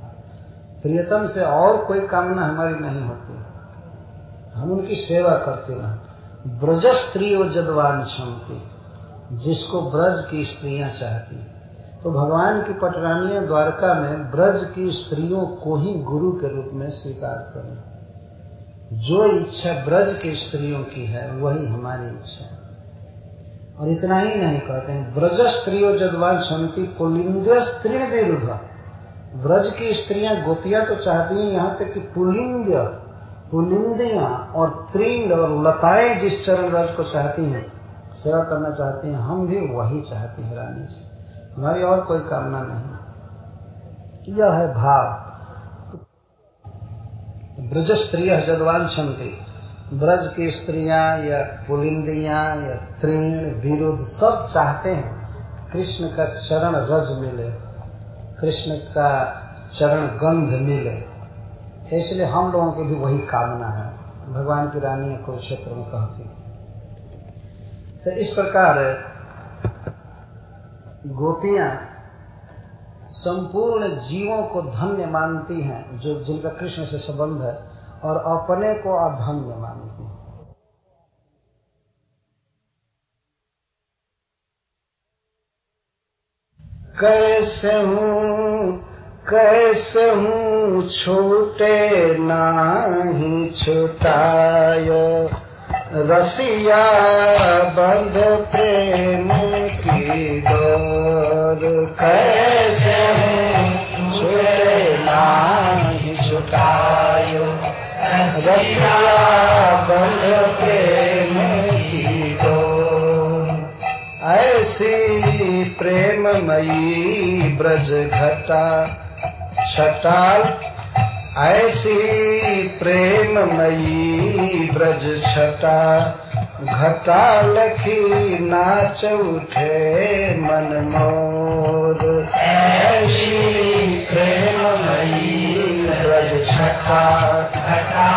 प्रियतम से और कोई कामना हमारी नहीं होती। हम उनकी सेवा करते रहते। ब्रज स्त्री और जदवान क्षमती जिसको ब्रज की स्त्रियाँ चाहती। तो भगवान की पटरानियाँ द्वारका में ब्रज की स्त्रियों को ही गुरु के रूप में स्वीकार करें। जो इच्छा ब्रज की स्त्रियों की है, वही हमारी इच्छा और इतना ही नहीं कहते हैं, ब्रज स्त्रियों जदवान क्षमती पुलिंद स्त्री विरुद्ध ब्रज की स्त्रियाँ गोपियाँ तो चाहती हैं यहाँ तक कि पुलिंग, पुलिंदियाँ और त्रिंग और लताएँ जिस चरण रज को चाहती हैं, सेवा करना चाहती हैं, हम भी वही चाहते हैं रानी जी। हमारी और कोई कामना नहीं। यह है भाव। ब्रज स्त्रिय जदवान क्षमती ब्रज की स्त्रियाँ या पुलिंदियाँ या तृण विरुद्ध सब चाहते हैं कृष्ण का चरण रज मिले, कृष्ण का चरण गंध मिले। इसलिए हम लोगों की भी वही कामना है। भगवान की रानी कुरुक्षेत्र में कहती तो इस प्रकार गोपियाँ संपूर्ण जीवों को धन्य मानती हैं, जो जिनका कृष्ण से संबंध है, और अपने को अधन्य मानती हैं। कैसे हूँ कैसे हूँ, छोटे ना ही छुटायो। रसिया बंध प्रेम की डोर कैसे छूटे नाही छुटायो रसिया बंध प्रेम की डोर। ऐसी प्रेममयी ब्रज घटा, छटाल ऐसी प्रेममयी ब्रज छटा, घटा लखी नाच उठे मन मोर। ऐसी प्रेममयी ब्रज छटा, घटा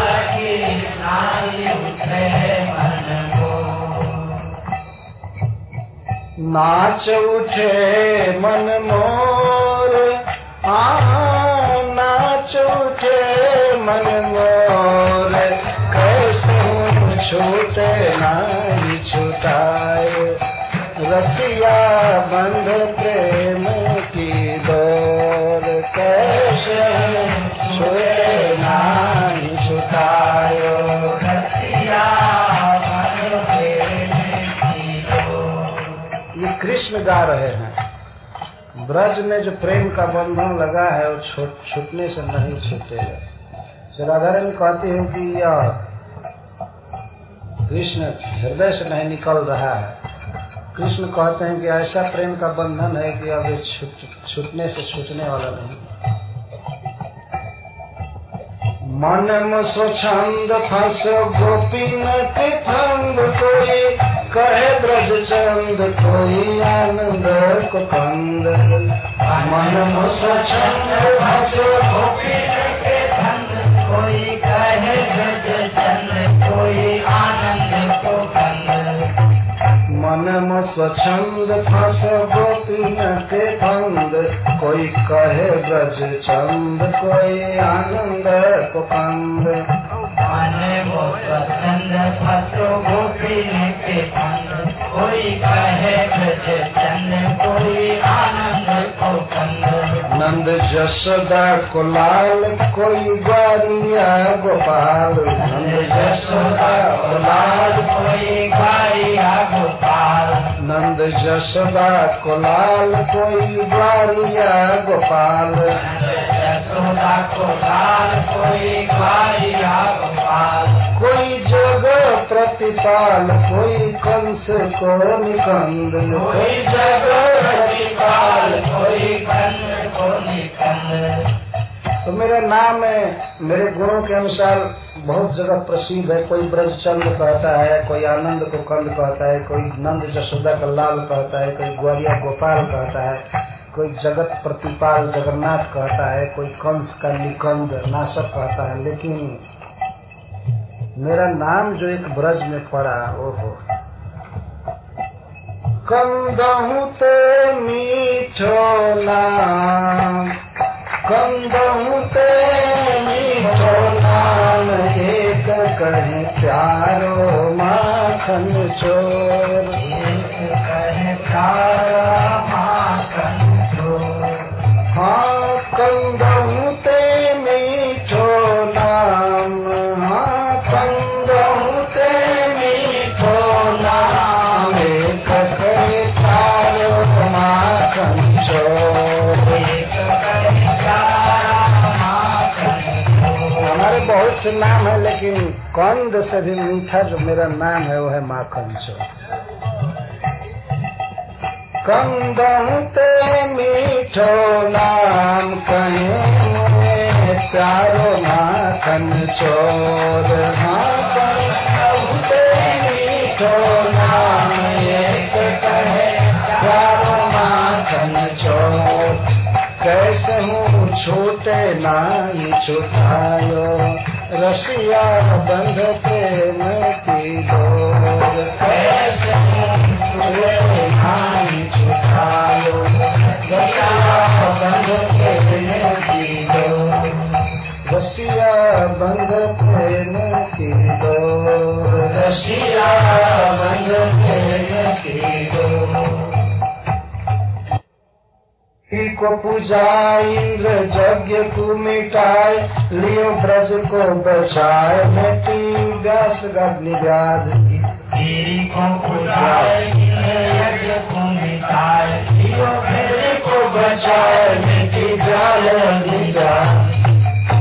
लखी नाच उठे मन नाच उठे मन मोर आ उठे मन मोर कैसे छूटे नाई छुटाए। रसिया बंध प्रेम की डोर, कैसे छूटे नाई प्रेम ये कृष्ण गा रहे हैं। ब्रज में जो प्रेम का बंधन लगा है, वो छूटने से नहीं छूटेगा। राधा कहते हैं है कि यह कृष्ण हृदय से नहीं निकल रहा है। कृष्ण कहते हैं कि ऐसा प्रेम का बंधन है कि अब छूटने से छूटने वाला नहीं। मन स्वच्छंद फस गोपी के फंद कोई कहे ब्रज चंद कोई आनंद को कंद मन स्वच्छंद फस गोपी स्वच्छंद फस गोपी के फंद। कोई कहे ब्रज चंद कोई आनंद को कंद। स्वच्छंद फस गोपी के फंद। कोई कहे ब्रज चंद कोई आनंद को कंद। नंद जसोदा को लाल कोई ग्वारिया गोपाल। नंद जसोदा को लाल कोई ग्वारिया गोपाल। नंद जसोदा को लाल कोई ग्वारिया गोपाल। कोई जग प्रतिपाल, कोई कंस को निकंद कोई जग प्रतिपाल कोई कंस को निकंद तो मेरा नाम है, मेरे गुणों के अनुसार बहुत जगह प्रसिद्ध है। कोई ब्रजचंद कहता है, कोई आनंद को कंद कहता है, कोई नंद जशोदा का लाल कहता है, कोई ग्वारिया गोपाल कहता है, कोई जगत प्रतिपाल जगन्नाथ कहता है, कोई कंस का निकंद नाशक कहता है। लेकिन मेरा नाम जो एक ब्रज में पड़ा वो हो कंदहू ते मीठो नाम। कंदहू ते मीठो नाम एक कहे प्यारो माखन चोर। कहे प्यारा माखन चोर। हाँ कंदहू से नाम है, लेकिन कंद से भी मीठा जो मेरा नाम है, वो है माखन चोर कंदते मीठो नाम कहीं प्यारो माखन चोर। हाँ कंदते मीठो नाम एक कहे, प्यारो माखन चोर। कैसे हूँ छूटे नाई छुटायो रसिया बंध प्रेम की डोर। छूटे नाई छुटायो रसिया बंध प्रेम की डोर। रसिया बंध प्रेम की डोर। रसिया बंध प्रेम की डोर। को पूजा इंद्र यज्ञ तू मिटाए लियो ब्रज को बचाए बेटी व्यास अग्नि व्याध। गिरी को पुजाए यज्ञ को मिटाए लियो ब्रज को बचाए व्याल अग्नि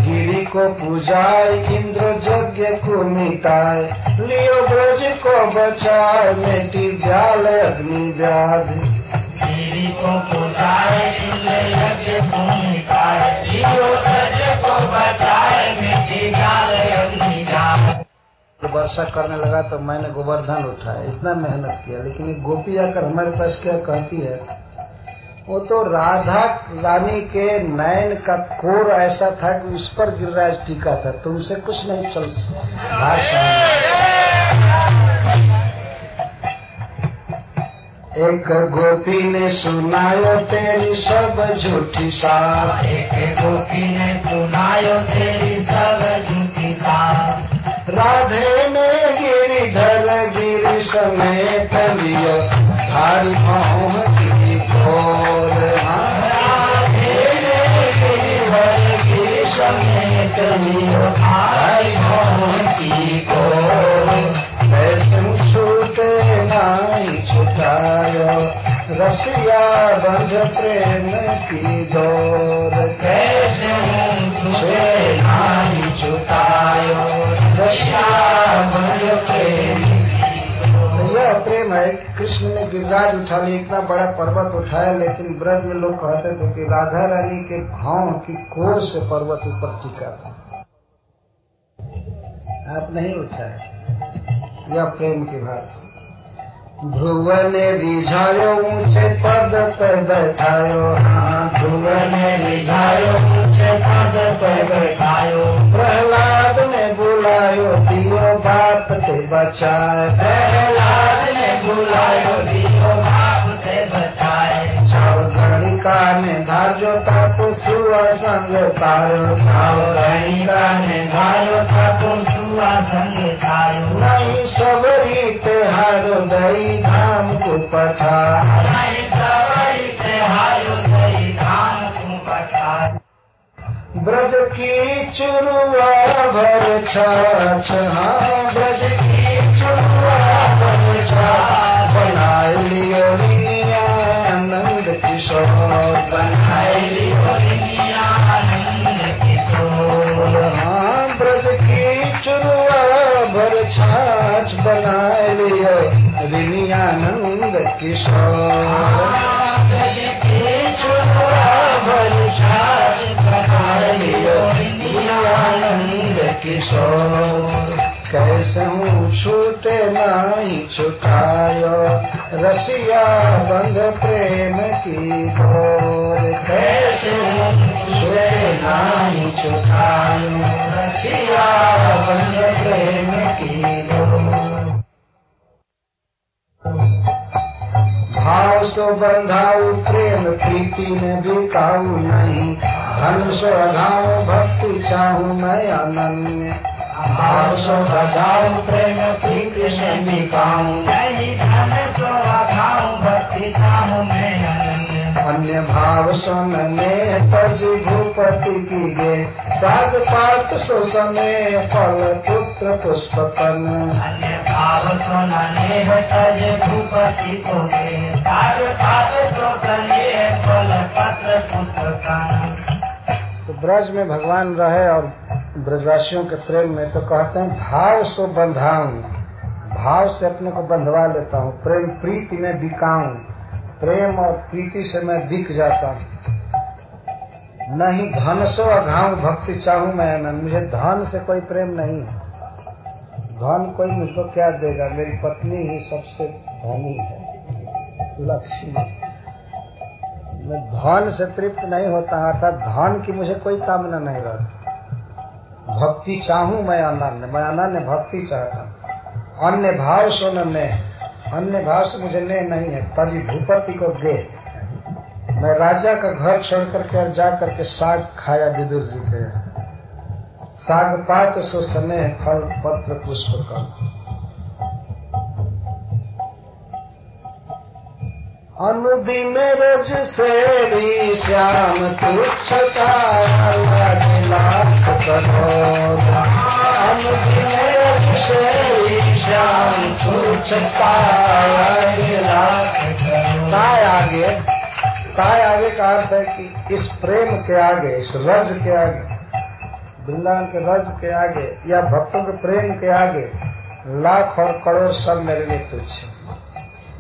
गिरी को पूजाए इंद्र यज्ञ को मिटाए लियो ब्रज को बचाए बेटी व्याल अग्नि व्याध। यज्ञ को बचाए मिट्टी डाल अग्नि वर्षा करने लगा तो मैंने गोवर्धन उठाया। इतना मेहनत किया लेकिन एक गोपी आकर हमारे पास क्या कहती है? वो तो राधा रानी के नयन का कोर ऐसा था कि उस पर गिरिराज टीका था। तुमसे कुछ नहीं चल भाषा एक गोपी ने सुनायो तेरी सब झूठी सा एक गोपी ने सुनायो तेरी सब झूठी बात राधे ने गिरिधर गिरि समेत लियो। भारी पाँव की राधे ने गिरिधर गिरि समेत लियो। भारी पाँव की छूटे नाई छुटायो। रसिया बंध प्रेम की डोर कैसे तुझे नाही छुटायो रसिया बंध प्रेम यह प्रेम है। कृष्ण ने गिरिराज उठा लिया इतना बड़ा पर्वत उठाया, लेकिन ब्रज में लोग कहते थे कि राधा रानी के भाव की कोर से पर्वत ऊपर टिका था। आप नहीं उठाए। यह प्रेम की भाषा। ध्रुव ने रिझायो ऊँचे पद पर बैठायो। हाँ ध्रुव ने रिझायो ऊँचे पद पर बैठायो। प्रहलाद ने बुलायो दियो बाप ते बचाए। प्रहलाद ने बुलायो दियो बाप से बचाए। छाव गणिका ने धार्यो ताप सुआ संग तारो छाव गणिका ने धारो था नहीं सबरी हारो दई धाम को पठार ब्रज की चुरुआ भर छाछ हाँ ब्रज की चुरुआ भर छाछ बनाए लियो आनंद किशोर बनाए लियो किशोर हाँ ब्रज की चुरुआ भर छाछ बनाए लियो। रिनियानंद किशोर। आनंद किशोर। कैसे हूँ छूटे नहीं छुटायो? रसिया बंध प्रेम की डोर कैसे छूटे नहीं छुटायो? रसिया बंध प्रेम की भाव सो बंधाऊ, प्रेम प्रीति में बिकाऊ नहीं। धन सो अघाऊ, भक्ति चाहूँ मैं अनन्य। भाव सो बजाऊ प्रेम की कृष्ण धन सो अघाऊं भक्ति मैं अन्य भाव सुनने तज भूपति की गे साग पात सो सने फल पुत्र पुष्पतन अन्य भाव सुनने तज भूपति को गे साग पात सो सने फल पत्र तो ब्रज में भगवान रहे और ब्रजवासियों के प्रेम में तो कहते हैं, भाव सो बंधाऊं, भाव से अपने को बंधवा लेता हूँ, प्रेम प्रीति में बिकाऊं, प्रेम और प्रीति से मैं बिक जाता हूँ। नहीं धन सो अघाऊं, भक्ति चाहूँ मैं आनंद मुझे धन से कोई प्रेम नहीं धन कोई मुझको क्या देगा, मेरी पत्नी ही सबसे धनी है, लक्ष्मी। मैं धन से तृप्त नहीं होता, अर्थात धन की मुझे कोई कामना नहीं रहती। भक्ति चाहूँ मैं अनन्य मैं अनन्य भक्ति चाहता अन्य भाव सो ने अन्य भाव से मुझे ने नहीं है, तभी भूपति को दे। मैं राजा का घर छोड़ करके और जा करके साग खाया, विदुर जी के। साग पात सो सने फल, पत्र, पुष्प का। अनुदिन रज से भी श्याम तुच्छ का लाख अनुदिन रज से श्याम तुच्छ का लाख काय आगे काय आगे का अर्थ है कि इस प्रेम के आगे, इस रज के आगे वृंदावन के रज के आगे या भक्तों के प्रेम के आगे, लाख और करोड़ सब मेरे लिए तुच्छ है।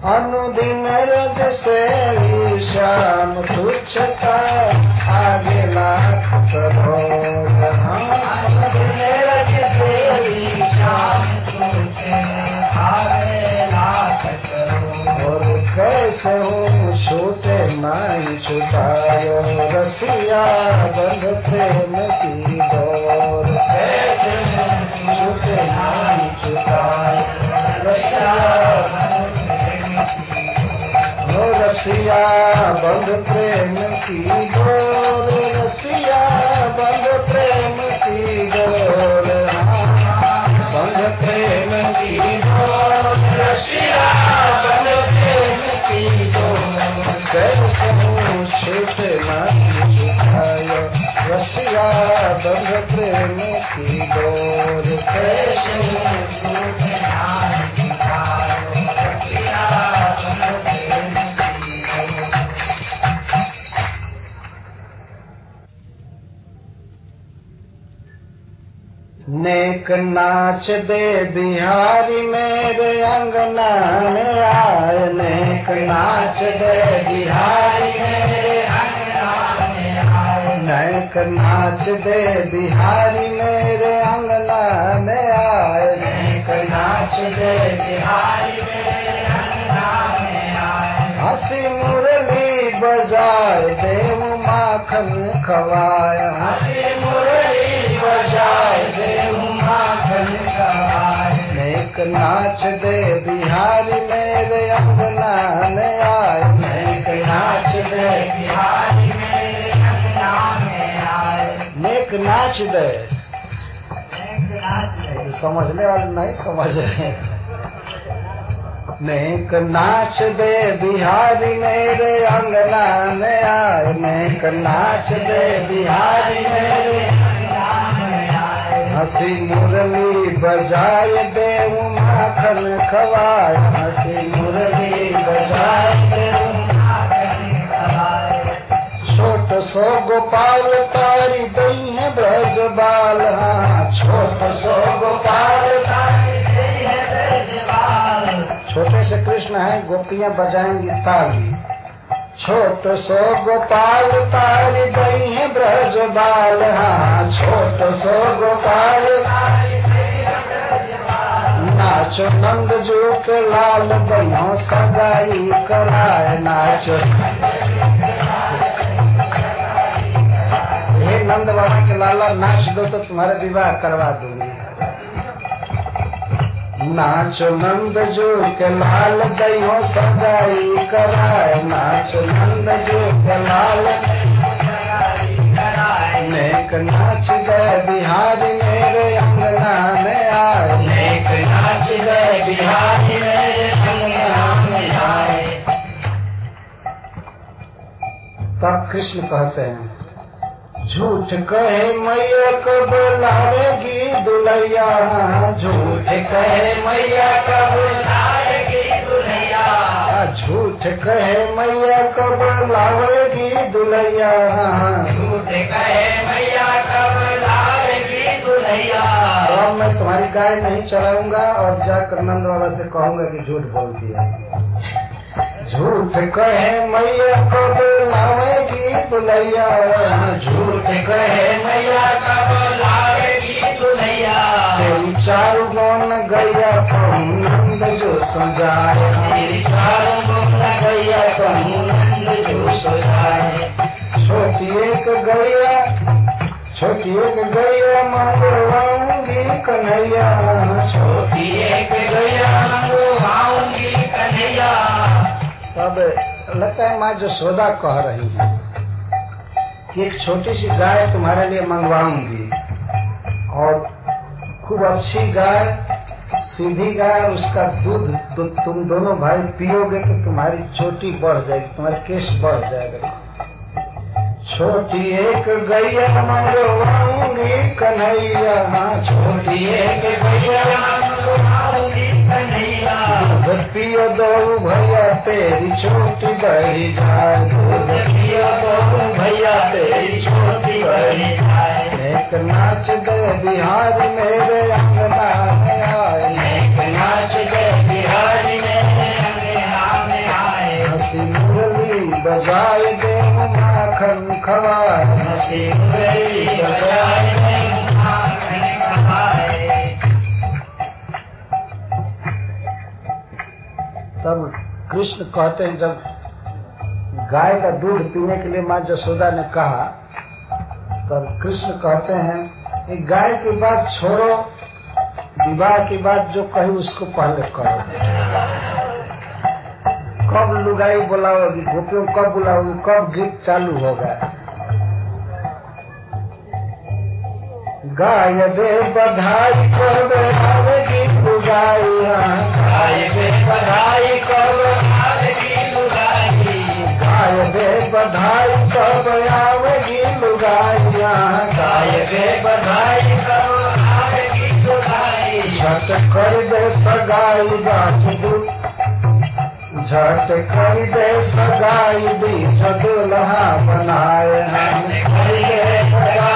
अनुदिन रज से श्याम तुच्छता आगे लाख करोड़ अनुदिन रज से और कैसे हूँ छूटे नहीं छुटायो रसिया बंध प्रेम की डोर। कैसे बंध प्रेम की डोर रसिया बंध प्रेम की डोर बंध प्रेम की डोर रसिया बंध प्रेम की डोर हूँ छूट नहीं रसिया बंध प्रेम की डोर कैसे नेक नाच दे बिहारी मेरे अंगना में आए नेक नाच दे बिहारी मेरे नेक नाच दे बिहारी मेरे अंगना में आए। नेक नाच दे बिहारी मेरे हँसी मुरली बजाए देव माखन खवाए हँसी नाच दे बिहारी मेरे अंगना में आए। नेक नाच दे। नेक नाच दे। समझने वाले नहीं समझ रहे। नेक नाच दे बिहारी मेरे अंगना में आए। नेक नाच दे बिहारी मेरे हँसी मुरली बजाए देव माखन खवाए। हँसी मुरली बजाए देव छोट सो गोपाल तारी दई है ब्रज बाल। हाँ छोट सो गोपाल छोटे से कृष्ण है, गोपियाँ बजाएँगी ताली। छोट सो गोपाल तारी दई है ब्रज बाल। हाँ छोट सो गोपाल नाचो नंद जो के लाल बइयो सगाई कराए, नाचो। हे नंद बाबा के लाला, नाच दो तो तुम्हारा विवाह करवा दूँगी। नाचो नंद जो लाल दैयो सगाई कराए नाचो नंद जो के लाल नेक नाच गए बिहारी मेरे अंगना में आए नेक नाच गए बिहारी मेरे अंगना में आए तब कृष्ण कहते हैं झूठ कहे मैया कब लावेगी दुलैया। झूठ कहे मैया कब लाएगी दुलैया। झूठ कहे मैया कब लावेगी दुलैया। अब मैं तुम्हारी गाय नहीं चलाऊँगा और जाकर नंद बाबा से कहूँगा कि झूठ बोलती है। झूठ कहे मैया कब लावेगी दुलैया झूठ कहे मैया कब तेरी चारू गौन गैया कहूँ नंद जो सजाए तेरी चारू गौन गैया कहूँ नंद जो सजाए छोटी एक गैया छोटी एक गैया मंगवाऊँगी कन्हैया। छोटी एक गैया तब लगता है माँ जसोदा कह रही है कि एक छोटी सी गाय तुम्हारे लिए मंगवाऊँगी। और खूब अच्छी गाय, सीधी गाय और उसका दूध तो तुम दोनों भाई पियोगे तो तुम्हारी चोटी बढ़ जाएगी, तुम्हारे केस बढ़ जाएगा। छोटी एक गैया मंगवाऊँगी कन्हैया। हाँ छोटी एक गैया मंगवाऊँगी पियो दो भैया तेरी छोटी बढ़ी जाए पियो दो भैया तेरी छोटी बढ़ी जाए एक नाच दे बिहारी मेरे अंगना में आए एक नाच दे बिहारी मेरे अंगना में आए मुरली बजाए दे माखन खवाए हँसी मुरली बजाए तब कृष्ण कहते हैं, जब गाय का दूध पीने के लिए माँ जसोदा ने कहा, तब कृष्ण कहते हैं एक गाय की बात छोड़ो, विवाह की बात जो कही उसको पहले करो। कब लुगाई बुलाओगी, गोपियों कब बुलाओगी, कब गीत चालू होगा? गाय दे बधाई कब गाय दे बधाई कब गाय दे बधाई कब गाय दे बधाई कब कर दे सगाई दू झट कर दे सगाई बीच दुल्हा बनाए हम। कर दे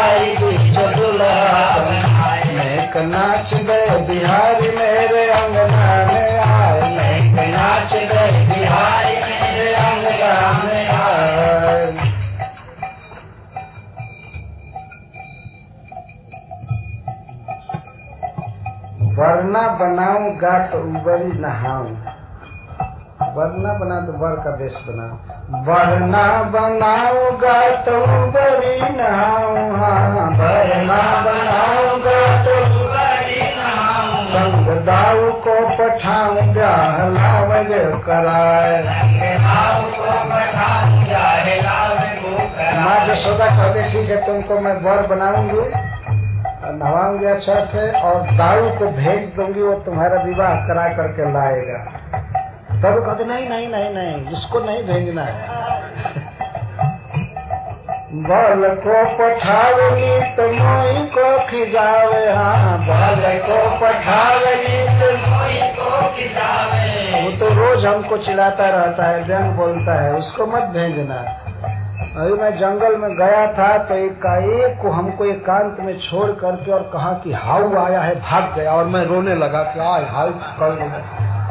दुल्हा बनाए नाच दे बिहारी मेरे अंगना में आए। महक नाच दे बिहारी मेरे अंगना में आए। वरना बनाऊँ गाट उबरी नहाऊं। वरना बना तो वर का वेश बनाओ वरना बनाओ गाट उबरी नहाऊं हाँ वरना बनाऊँ गाट संग दाऊ को पठाऊं ब्याह लावज कराए। माँ जसोदा कहते ठीक है तुमको मैं वर बनाऊँगी नवाऊँगी अच्छा से और दाऊ को भेज दूँगी वो तुम्हारा विवाह करा करके लाएगा। तब कहते नहीं नहीं नहीं नहीं उसको नहीं भेजना है। [laughs] बल को पठावनी तो मोई को खिजावे हाँ बल को पठावनी तो वो तो रोज हमको चिढ़ाता रहता है व्यंग बोलता है उसको मत भेजना। अभी मैं जंगल में गया था तो एक का एक को हमको एकांत में छोड़ करके और कहा कि हाउ आया है भाग गया। और मैं रोने लगा कि आज हाउ कल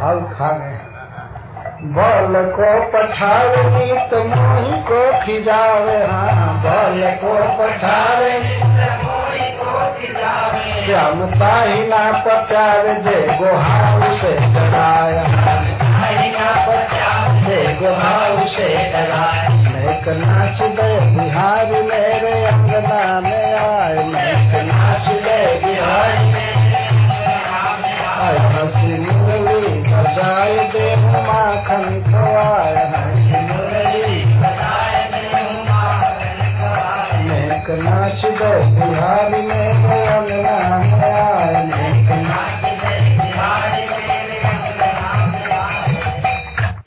हाउ खा गए। बल को पठावे तो मोही को खिजावे। हाँ बल को पठावे। श्यामता ही ना पटावे दे गोहाव से डराया। दे नाच दे, बिहारी मेरे अंगना में आए। मैक नाच दे, बिहारी आए। हँसी मुरली माखन खवाए नाच दे में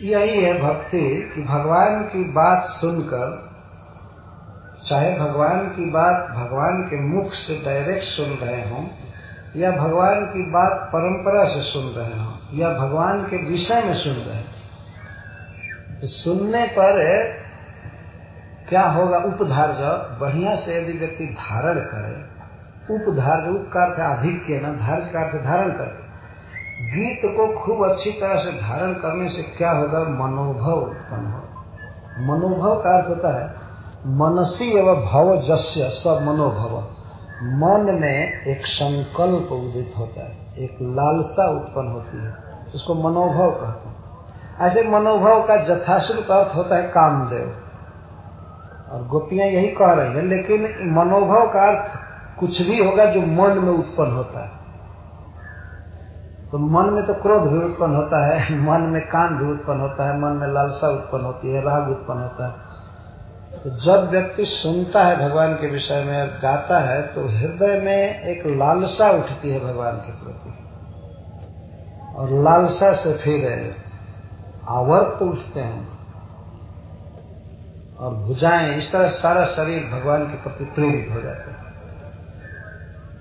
यही है भक्ति कि भगवान की बात सुनकर, चाहे भगवान की बात भगवान के मुख से डायरेक्ट सुन रहे हों या भगवान की बात परंपरा से सुन रहे हों, या भगवान के विषय में सुन रहे हैं तो सुनने पर क्या होगा? उपधार्य बढ़िया से यदि व्यक्ति धारण करे उपधार्य उपकार का अधिक के ना धार्य का अर्थ धारण करे। गीत को खूब अच्छी तरह से धारण करने से क्या होगा? मनोभव उत्पन्न हो मनोभव का अर्थ होता है, मनसी एवं भव जस्य सब मनोभव। मन में एक संकल्प उदित होता है, एक लालसा उत्पन्न होती है, उसको मनोभव कहते हैं। ऐसे मनोभव का जथाश्रुत अर्थ होता है कामदेव। और गोपियाँ यही कह रही हैं, लेकिन मनोभव का अर्थ कुछ भी होगा जो मन में उत्पन्न होता है। तो मन में तो क्रोध भी उत्पन्न होता है, [laughs] मन में काम भी उत्पन्न होता है, मन में लालसा उत्पन्न होती है, राग उत्पन्न होता है। तो जब व्यक्ति सुनता है भगवान के विषय में और गाता है तो हृदय में एक लालसा उठती है भगवान के प्रति। और लालसा से फिर आवर्त उठते हैं। और भुजाएँ, इस तरह सारा शरीर भगवान के प्रति प्रेरित हो जाते हैं।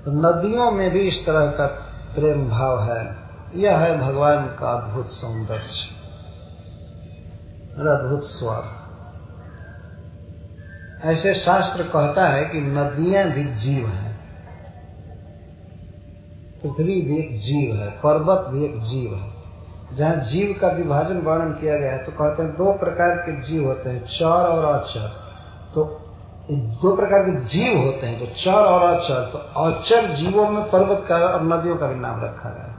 तो नदियों में भी इस तरह का प्रेम भाव है। यह है भगवान का अद्भुत सौंदर्य। अद्भुत स्वर ऐसे शास्त्र कहता है कि नदियाँ भी जीव हैं। पृथ्वी भी एक जीव है, पर्वत भी एक जीव है। जहाँ जीव का विभाजन वर्णन किया गया है तो कहते हैं दो प्रकार के जीव होते हैं, चर और अचर। तो दो प्रकार के जीव होते हैं तो चर और अचर। तो अचर जीवों में पर्वत का और नदियों का भी नाम रखा गया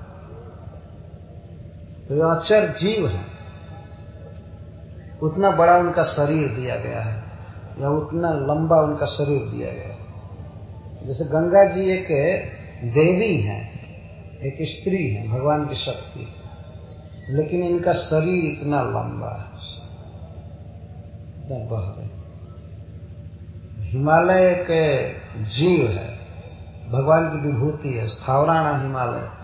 तो अचर जीव है। उतना बड़ा उनका शरीर दिया गया है। या उतना लंबा उनका शरीर दिया गया है। जैसे गंगा जी एक देवी हैं, एक स्त्री है, भगवान की शक्ति। लेकिन इनका शरीर इतना लंबा है। हिमालय एक जीव है, भगवान की विभूति है स्थावराणा हिमालय।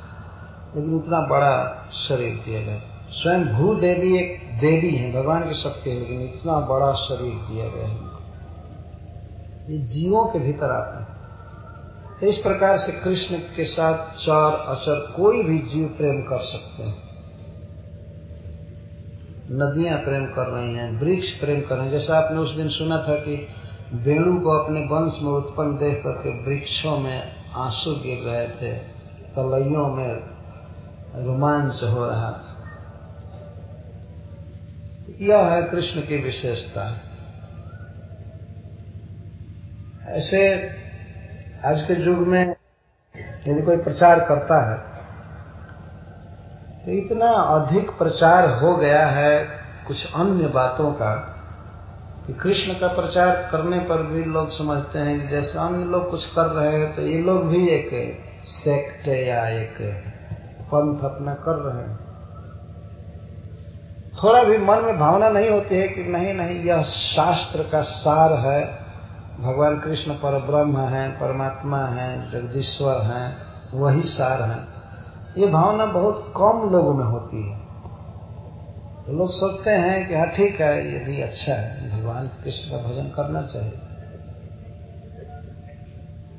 लेकिन इतना बड़ा शरीर दिया गया। स्वयं भू देवी एक देवी है, भगवान की शक्ति है, लेकिन इतना बड़ा शरीर दिया गया है। ये जीवों के भीतर आते हैं। तो इस प्रकार से कृष्ण के साथ चार अचर कोई भी जीव प्रेम कर सकते हैं। नदियाँ प्रेम कर रही हैं, वृक्ष प्रेम कर रहे हैं। जैसा आपने उस दिन सुना था कि वेणु को अपने वंश में उत्पन्न देख करके वृक्षों में आँसू गिर रहे थे, तलैयों में रोमांच हो रहा था। यह है कृष्ण की विशेषता। ऐसे आज के युग में यदि कोई प्रचार करता है तो इतना अधिक प्रचार हो गया है कुछ अन्य बातों का कि कृष्ण का प्रचार करने पर भी लोग समझते हैं कि जैसे अन्य लोग कुछ कर रहे हैं तो ये लोग भी एक सेक्ट या एक पंथ अपना कर रहे हैं। थोड़ा भी मन में भावना नहीं होती है कि नहीं नहीं, यह शास्त्र का सार है। भगवान कृष्ण पर ब्रह्म है, परमात्मा है, जगदीश्वर है, वही सार है। ये भावना बहुत कम लोगों में होती है। तो लोग सोचते हैं कि हाँ ठीक है, ये भी अच्छा है, भगवान कृष्ण का भजन करना चाहिए।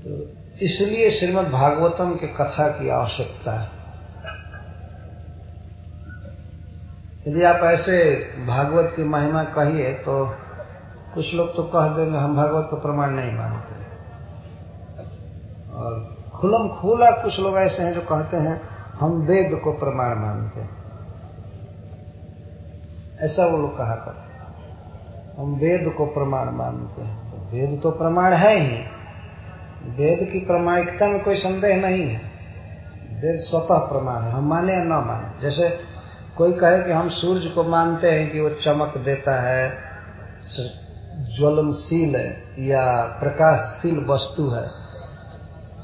तो इसलिए श्रीमद् भागवतम के कथा की आवश्यकता है। यदि आप ऐसे भागवत की महिमा कहिए तो कुछ लोग तो कह देंगे, हम भागवत को प्रमाण नहीं मानते और खुलम खुला कुछ लोग ऐसे हैं जो कहते हैं, हम वेद को प्रमाण मानते हैं। ऐसा वो लोग कहा करते हम वेद को प्रमाण मानते हैं। तो वेद तो प्रमाण है ही। वेद की प्रमाणिकता में कोई संदेह नहीं है। वेद स्वतः प्रमाण है, हम माने या न माने। जैसे कोई कहे कि हम सूर्य को मानते हैं कि वो चमक देता है ज्वलनशील है या प्रकाशशील वस्तु है।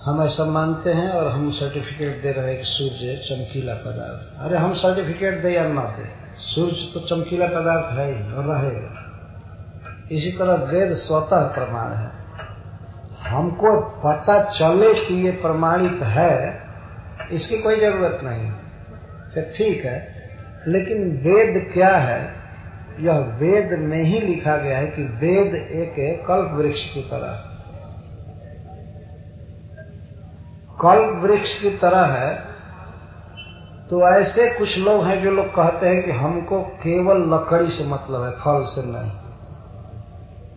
हम ऐसा मानते हैं और हम सर्टिफिकेट दे रहे हैं कि सूर्य चमकीला पदार्थ। अरे हम सर्टिफिकेट दे या ना दे? सूर्य तो चमकीला पदार्थ है ही और रहेगा। इसी तरह वेद स्वतः प्रमाण है। हमको पता चले कि ये प्रमाणित है, इसकी कोई ज़रूरत नहीं। तो ठीक है, लेकिन वेद क्या है? यह वेद में ही लिखा गया है कि वेद एक कल्प वृक्ष की तरह कल्प वृक्ष की तरह है तो ऐसे कुछ लोग हैं जो लोग कहते हैं कि हमको केवल लकड़ी से मतलब है, फल से नहीं।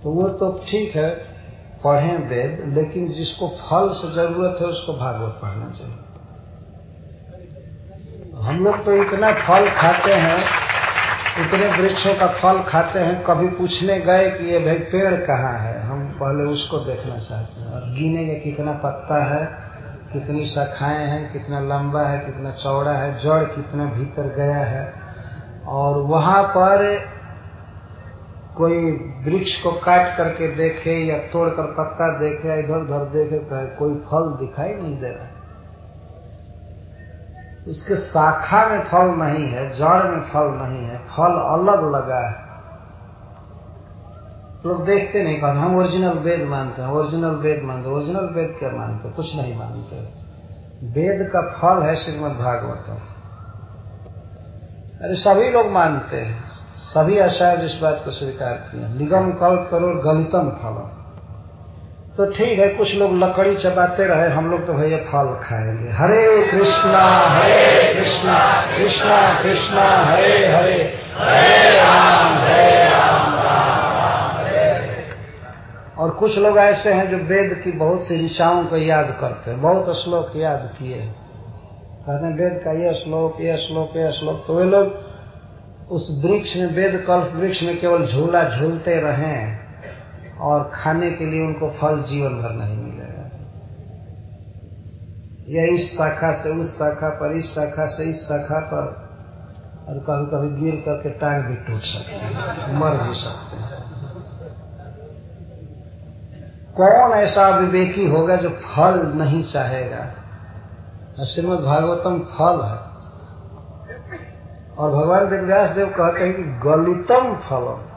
तो वो तो ठीक है, पढ़ें वेद, लेकिन जिसको फल से ज़रूरत है उसको भागवत पढ़ना चाहिए। हम लोग तो इतना फल खाते हैं इतने वृक्षों का फल खाते हैं, कभी पूछने गए कि ये भाई पेड़ कहाँ है? हम पहले उसको देखना चाहते हैं। और गिनेंगे कितना पत्ता है, कितनी शाखाएँ हैं, कितना लंबा है, कितना चौड़ा है, जड़ कितना भीतर गया है। और वहाँ पर कोई वृक्ष को काट करके देखे या तोड़कर पत्ता देखे इधर उधर देखे तो कोई फल दिखाई नहीं दे रहा। उसके शाखा में फल नहीं है, जड़ में फल नहीं है, फल अलग लगा है। लोग देखते नहीं, कहते, हम ओरिजिनल वेद मानते हैं ओरिजिनल वेद मानते ओरिजिनल वेद क्या मानते कुछ नहीं मानते। वेद का फल है श्रीमद भागवतम अरे सभी लोग मानते हैं। सभी आचार्य इस बात को स्वीकार किए निगम कल्प करो, गलितम फलम। तो ठीक है, कुछ लोग लकड़ी चबाते रहे, हम लोग तो भैया फल खाएँगे। हरे कृष्णा हरे कृष्णा कृष्णा कृष्णा, हरे हरे हरे राम हरे राम राम। और कुछ लोग ऐसे हैं जो वेद की बहुत सी ऋषाओं को याद करते हैं। बहुत श्लोक याद किए कहते हैं, वेद का यह श्लोक यह श्लोक यह श्लोक। तो वे लोग उस वृक्ष में, वेद कल्प वृक्ष में केवल झूला झूलते रहें और खाने के लिए उनको फल जीवन भर नहीं मिलेगा। या इस शाखा से उस शाखा पर, इस शाखा से इस शाखा पर, और कभी कभी गिर करके टांग भी टूट सकते हैं, मर भी सकते हैं। कौन ऐसा विवेकी होगा जो फल नहीं चाहेगा? श्रीमद भागवतम फल है। और भगवान वेदव्यास देव कहते हैं कि गलितम फलम।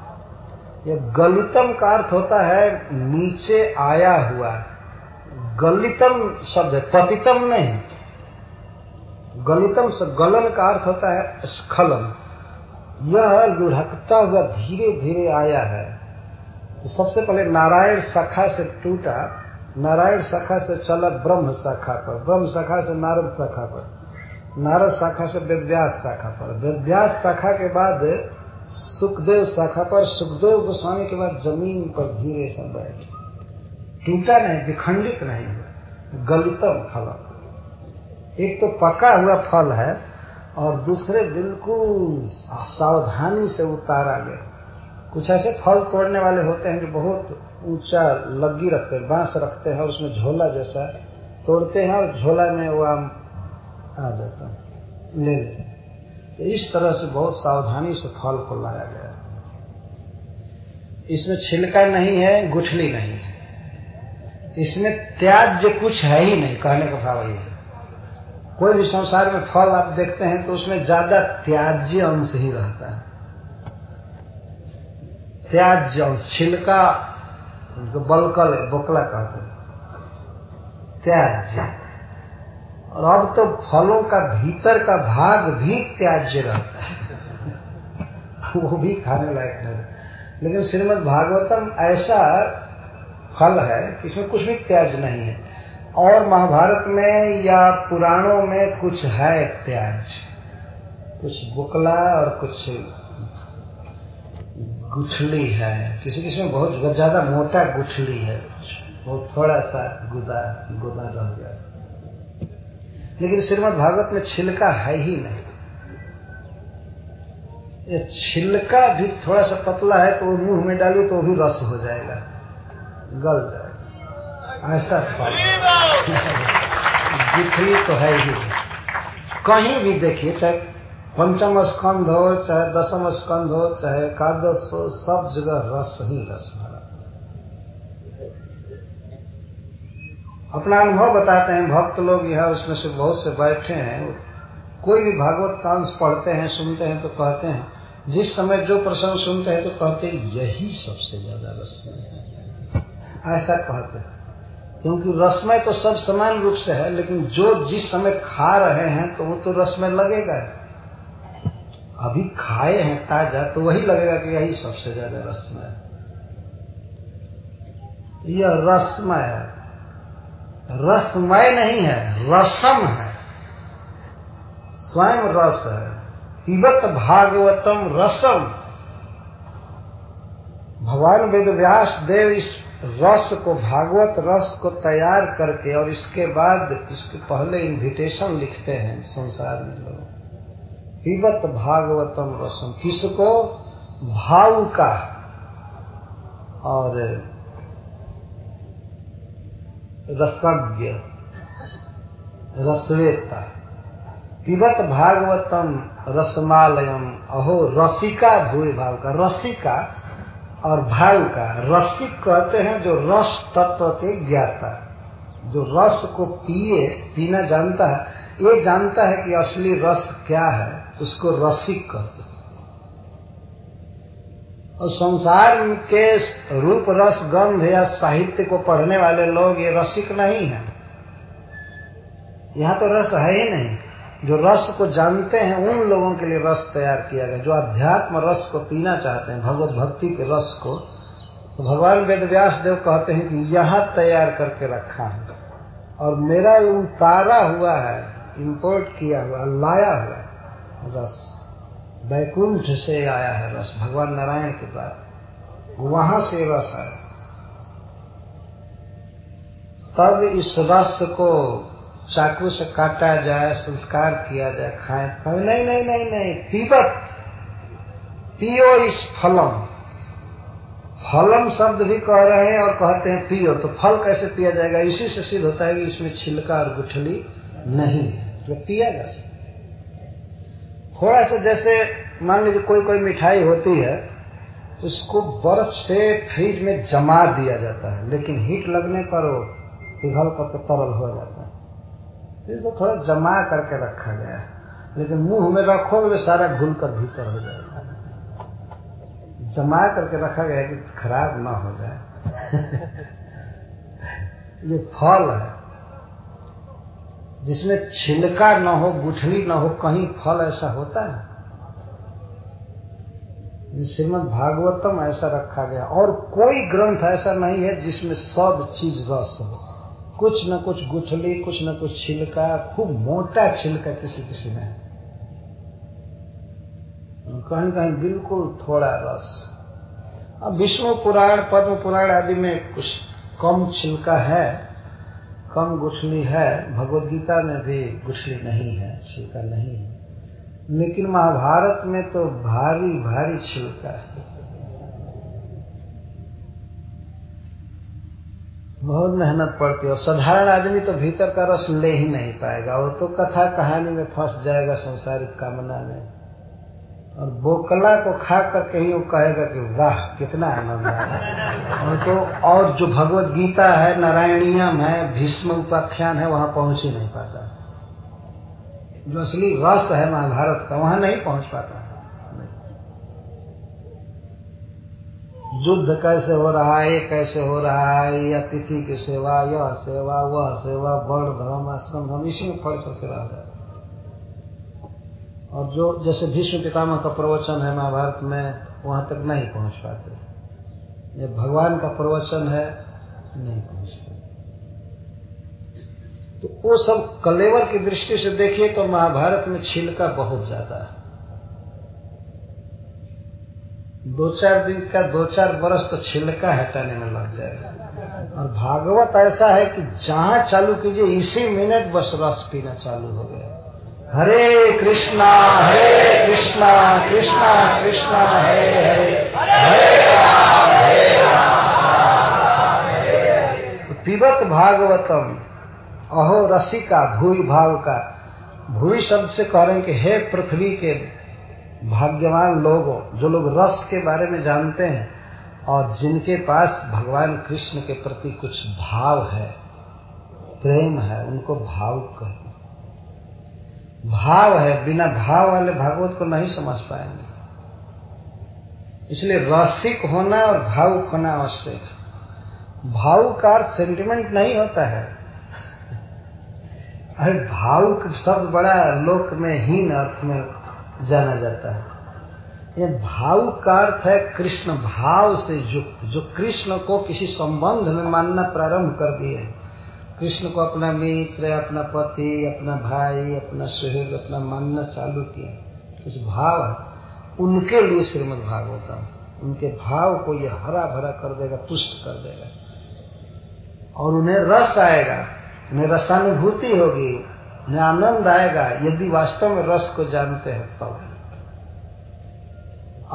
ये गलितम का अर्थ होता है नीचे आया हुआ। गलितम शब्द है, पतितम नहीं। गलितम से गलन का अर्थ होता है स्खलन। यह लुढ़कता हुआ धीरे धीरे आया है। तो सबसे पहले नारायण शाखा से टूटा। नारायण शाखा से चला ब्रह्म शाखा पर। ब्रह्म शाखा से नारद शाखा पर। नारद शाखा से वेदव्यास शाखा पर। वेदव्यास शाखा के बाद सुखदेव शाखा पर सुखदेव गोस्वामी के बाद ज़मीन पर धीरे से बैठ टूटा नहीं, विखंडित नहीं हुआ। गलितम फलम एक तो पका हुआ फल है और दूसरे बिल्कुल सावधानी से उतारा गया। कुछ ऐसे फल तोड़ने वाले होते हैं जो बहुत ऊँचा लग्गी रखते हैं, बाँस रखते हैं, उसमें झोला जैसा तोड़ते हैं और झोला में वो आम आ जाता है। ले लेते तो इस तरह से बहुत सावधानी से फल को लाया गया इसमें छिलका नहीं है, गुठली नहीं है। इसमें त्याज्य कुछ है ही नहीं, कहने का भाव ये कोई भी संसार में फल आप देखते हैं तो उसमें ज़्यादा त्याज्य अंश ही रहता है। त्याज्य अंश, छिलका बलकल, बोकला कहते हैं। त्याज्य। और अब तो फलों का भीतर का भाग भी त्याज्य रहता है। [laughs] वो भी खाने लायक नहीं लेकिन श्रीमद भागवतम ऐसा फल है कि इसमें कुछ भी त्याज नहीं है। और महाभारत में या पुराणों में कुछ है त्याज। कुछ बुकला और कुछ गुठली है। किसी किसी में बहुत ज़्यादा मोटा गुठली है। बहुत थोड़ा सा गुदा गुदा रह गया। लेकिन श्रीमद भागवत में छिलका है ही नहीं। ये छिलका भी थोड़ा सा पतला है तो मुँह में डालू तो भी रस हो जाएगा, गल जाएगा। ऐसा फल गुठली तो है ही कहीं भी देखिए, चाहे पंचम स्कंध हो, चाहे दसम स्कंध हो, चाहे एकादश हो, सब जगह रस ही रस भरा। अपना अनुभव बताते हैं, भक्त लोग यह उसमें से बहुत से बैठे हैं, कोई भी भागवत कांश पढ़ते हैं, सुनते हैं तो कहते हैं, जिस समय जो प्रसंग सुनते हैं तो कहते हैं, यही सबसे ज़्यादा रसमय है। ऐसा कहते हैं। क्योंकि रसमय तो सब समान रूप से है, लेकिन जो जिस समय खा रहे हैं तो वो तो रसमय लगेगा अभी खाए हैं ताज़ा तो वही लगेगा कि यही सबसे ज़्यादा रसमय है। यह रसमय है। रसमय नहीं है, रसम है। स्वयं रस है। पिबत भागवतम रसम। भगवान वेद व्यास देव इस रस को, भागवत रस को तैयार करके और इसके बाद इसके पहले इनविटेशन लिखते हैं संसार में लोग। पिबत भागवतम रसम। किसको? भाव का। और रसज्ञ रसवेता पिबत भागवतम रसमालयम, अहो, रसिका भूय भाव का, रसिका और भाव का रसिक कहते हैं जो रस तत्व के ज्ञाता। जो रस को पिए, पीना जानता है, ये जानता है कि असली रस क्या है, उसको रसिक कहते हैं। और संसार के रूप, रस, गंध या साहित्य को पढ़ने वाले लोग ये रसिक नहीं है। यहाँ तो रस है ही नहीं। जो रस को जानते हैं, उन लोगों के लिए रस तैयार किया गया। जो अध्यात्म रस को पीना चाहते हैं, भगवत भक्ति के रस को तो भगवान वेद व्यास देव कहते हैं कि यहाँ तैयार करके रखा है। और मेरा ये उतारा हुआ है इंपोर्ट किया हुआ, लाया हुआ रस। वैकुंठ से आया है रस, भगवान नारायण के द्वारा वहाँ से रस आया। तब इस रस को चाकू से काटा जाए, संस्कार किया जाए, खाए। तो नहीं नहीं नहीं नहीं, पीबत, पियो इस फलम। फलम शब्द भी कह रहे हैं और कहते हैं पियो तो फल कैसे पिया जाएगा? इसी से सिद्ध होता है कि इसमें छिलका और गुठली नहीं है। तो पिया जा सकता थोड़ा सा जैसे मान लीजिए कोई कोई मिठाई होती है, उसको बर्फ़ से फ्रिज में जमा दिया जाता है, लेकिन हीट लगने पर वो पिघल करके तरल हो जाता है। इसको थोड़ा जमा करके रखा गया है, लेकिन मुँह में रखोगे तो सारा घुल कर भीतर हो जाएगा। जमा करके रखा गया कि खराब ना हो जाए। [laughs] ये फल है। जिसमें छिलका न हो, गुठली न हो, कहीं फल ऐसा होता है? श्रीमद भागवतम ऐसा रखा गया। और कोई ग्रंथ ऐसा नहीं है जिसमें सब चीज़ रस हो। कुछ न कुछ गुठली, कुछ न कुछ छिलका, खूब मोटा छिलका किसी किसी में कहीं कहीं बिल्कुल थोड़ा रस। अब विष्णु पुराण, पद्म पुराण आदि में कुछ कम छिलका है। कम गुठली है भगवत गीता में भी गुठली नहीं है, छिलका नहीं है। लेकिन महाभारत में तो भारी भारी छिलका है। बहुत मेहनत पड़ती है और साधारण आदमी तो भीतर का रस ले ही नहीं पाएगा। वो तो कथा कहानी में फंस जाएगा संसारिक कामना में। और बोकला को खा कर कहीं वो कहेगा कि, वाह, कितना आनंद आया तो और जो भगवत गीता है, नारायणियम है, भीष्म उपाख्यान है, वहाँ पहुँच ही नहीं पाता। जो असली रस है महाभारत का, वहाँ नहीं पहुँच पाता। युद्ध कैसे हो रहा है कैसे हो रहा है, या तिथि की सेवा, यह सेवा, वह सेवा, वर्ण, धर्म, आश्रम, हम इसी में फ़र्क करके रह जाए और जो, जैसे भीष्म पितामह का प्रवचन है महाभारत में, वहाँ तक नहीं पहुँच पाते। ये भगवान का प्रवचन है, नहीं पहुँच पाते। तो वो सब कलेवर की दृष्टि से देखिए तो महाभारत में छिलका बहुत ज़्यादा है। दो चार दिन का, दो चार बरस तो छिलका हटाने में लग जाएगा। और भागवत ऐसा है कि जहाँ चालू कीजिए, इसी मिनट बस रस पीना चालू हो गया। हरे कृष्णा हरे कृष्णा कृष्णा कृष्णा, हरे हरे। हरे राम हरे राम पिबत भागवतम, अहो रसी का भूई भाव का। भूई शब्द से कह रहे हैं कि हे पृथ्वी के भाग्यवान लोग, जो लोग रस के बारे में जानते हैं, और जिनके पास भगवान कृष्ण के प्रति कुछ भाव है, प्रेम है, उनको भाव कहते भाव है, बिना भाव वाले भागवत को नहीं समझ पाएँगे। इसलिए रसिक होना और भावुक होना आवश्यक है। भावुक का अर्थ सेंटिमेंट नहीं होता है। [laughs] अरे भावुक शब्द बड़ा लोक में, हीन अर्थ में जाना जाता है। ये भाव का अर्थ है कृष्ण भाव से युक्त, जो कृष्ण को किसी संबंध में मानना प्रारंभ कर दिए। कृष्ण को अपना मित्र, अपना पति, अपना भाई, अपना सुहृद अपना मानना चालू किया। कुछ भाव है। उनके लिए श्रीमद भागवतम, उनके भाव को ये हरा भरा कर देगा, पुष्ट कर देगा। और उन्हें रस आएगा, उन्हें रसानुभूति होगी, उन्हें आनंद आएगा। यदि वास्तव में रस को जानते हैं, तब। तो।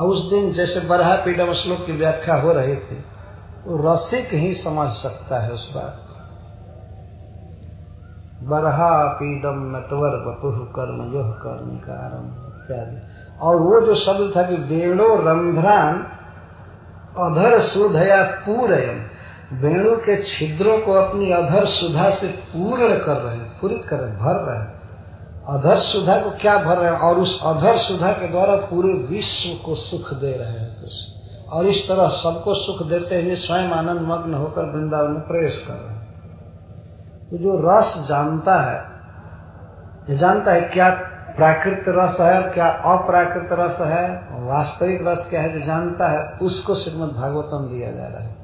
और उस दिन जैसे बरहा पीडम श्लोक की व्याख्या हो रही थी, वो रसिक ही समझ सकता है उस बात बरहा पीडम नटवर बपुह कर्म योह कर्म कारण इत्यादि। और वो जो शब्द था कि बेणो रंध्रान, अधर, सुधया, पूरयम, वेणु के छिद्रों को अपनी अधर, सुधा से पूर्ण कर रहे हैं, पूरित कर रहे हैं, भर रहे हैं। अधर, सुधा को क्या भर रहे हैं? और उस अधर, सुधा के द्वारा पूरे विश्व को सुख दे रहे हैं तो और इस तरह सबको सुख देते हुए स्वयं आनंद मग्न होकर वृंदावन में प्रवेश कर रहे हैं। तो जो रस जानता है जानता है क्या प्राकृत रस है, क्या अप्राकृत रस है, वास्तविक रस क्या है, जो जानता है, उसको श्रीमद भागवतम दिया जा रहा है।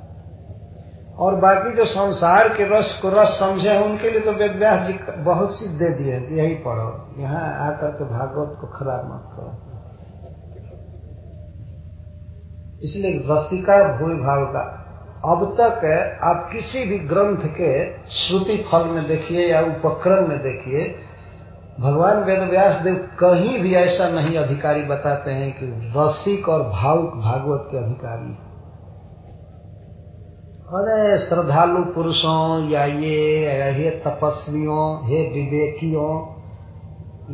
और बाकी जो संसार के रस को रस समझे हैं, उनके लिए तो वेद व्यास जी बहुत सी दे दिए कि यही पढ़ो। यहाँ आकर के भागवत को खराब मत करो। इसलिए रसिका भूल भाव का अब तक आप किसी भी ग्रंथ के श्रुति फल में देखिए या उपक्रम में देखिए, भगवान वेद व्यास देव कहीं भी ऐसा नहीं अधिकारी बताते हैं कि रसिक और भावुक भागवत के अधिकारी अरे, श्रद्धालु पुरुषों, या ये, या हे तपस्वियों, हे विवेकियों,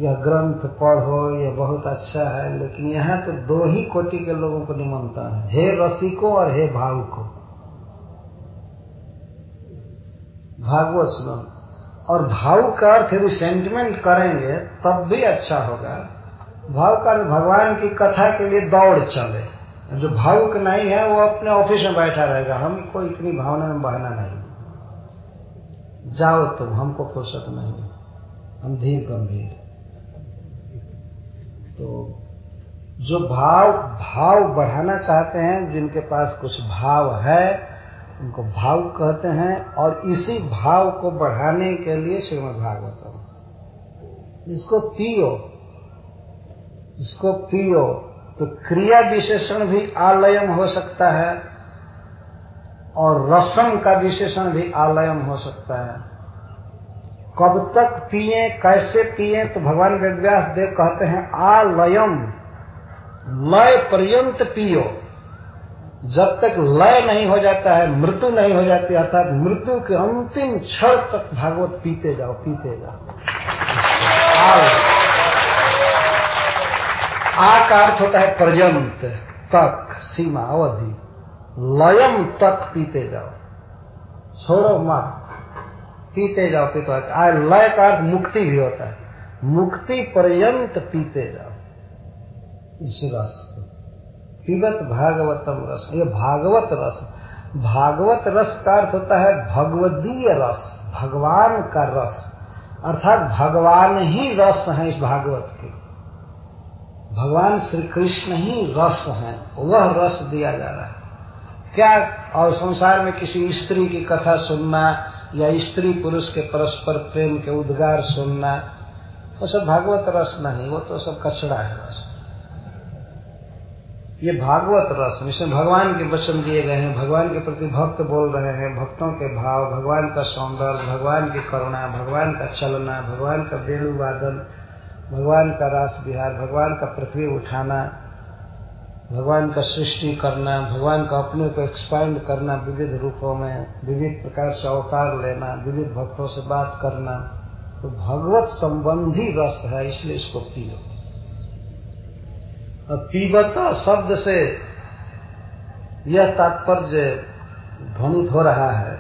यह ग्रंथ पढ़ो, यह बहुत अच्छा है, लेकिन यहाँ तो दो ही कोटि के लोगों को निमंत्रण है। हे रसिको और हे भावुको। भागवत सुनो और भाव का अर्थ यदि सेंटिमेंट करेंगे, तब भी अच्छा होगा। भाव का भगवान की कथा के लिए दौड़ चले। जो भावुक नहीं है, वो अपने ऑफ़िस में बैठा रहेगा। हमको इतनी भावना में बहना नहीं। जाओ तुम, हमको फुर्सत नहीं। हम धीर गंभीर। तो जो भाव भाव बढ़ाना चाहते हैं, जिनके पास कुछ भाव है उनको भाव कहते हैं और इसी भाव को बढ़ाने के लिए श्रीमद भागवतम इसको पियो इसको पियो तो क्रिया विशेषण भी आलयम हो सकता है और रसम का विशेषण भी आलयम हो सकता है। कब तक पिए, कैसे पिए तो भगवान वेदव्यास देव कहते हैं, आलयम, लय पर्यंत पियो। जब तक लय नहीं हो जाता है, मृत्यु नहीं हो जाती, अर्थात मृत्यु के अंतिम क्षण तक भागवत पीते जाओ पीते जाओ। आ का अर्थ होता है पर्यंत तक, सीमा, अवधि। लयम तक पीते जाओ। छोड़ो मत। पीते जाओ पीते जाओ। लय का अर्थ मुक्ति भी होता है। मुक्ति पर्यंत पीते जाओ। इस रस पिबत भागवतम रस। ये भागवत रस। भागवत रस का अर्थ होता है भगवदीय रस, भगवान का रस। अर्थात भगवान ही रस है इस भागवत के। भगवान श्री कृष्ण ही रस है, वह रस दिया जा रहा है। क्या और संसार में किसी स्त्री की कथा सुनना या स्त्री पुरुष के परस्पर प्रेम के उद्गार सुनना, वो सब भागवत रस नहीं, वो तो सब कचड़ा है रस ये भागवत रस, जिसमें भगवान के वचन दिए गए हैं, भगवान के प्रति भक्त बोल रहे हैं, भक्तों के भाव, भगवान का सौंदर्य, भगवान की करुणा, भगवान का चलना, भगवान का वेणु वादन भगवान का रास विहार, भगवान का पृथ्वी उठाना, भगवान का सृष्टि करना, भगवान का अपने को एक्सपांड करना विविध रूपों में, विविध प्रकार से अवतार लेना, विविध भक्तों से बात करना। तो भगवत संबंधी रस है, इसलिए इसको पियो। पीबत शब्द से यह तात्पर्य ध्वनित हो रहा है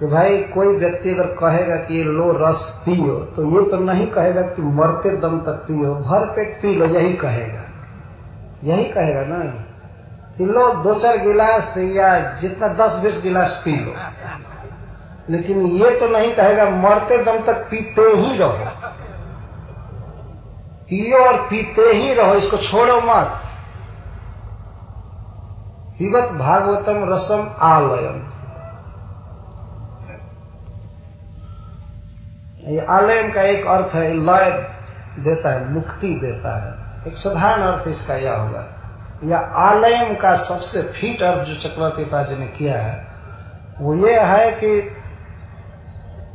कि भाई कोई व्यक्ति अगर कहेगा कि लो रस पियो तो ये तो नहीं कहेगा कि मरते दम तक पियो, भर पेट पी लो, यही कहेगा। यही कहेगा ना? कि लो दो चार गिलास या जितना दस बीस गिलास पी लो। लेकिन ये तो नहीं कहेगा, मरते दम तक पीते ही रहो। पियो और पीते ही रहो, इसको छोड़ो मत। पिबत भागवतम रसम आलयम। ये आलयम का एक अर्थ है, लय देता है, मुक्ति देता है। एक साधारण अर्थ इसका यह होगा। या आलयम का सबसे फिट अर्थ जो चक्रवर्ती पाजी ने किया है, वो ये है कि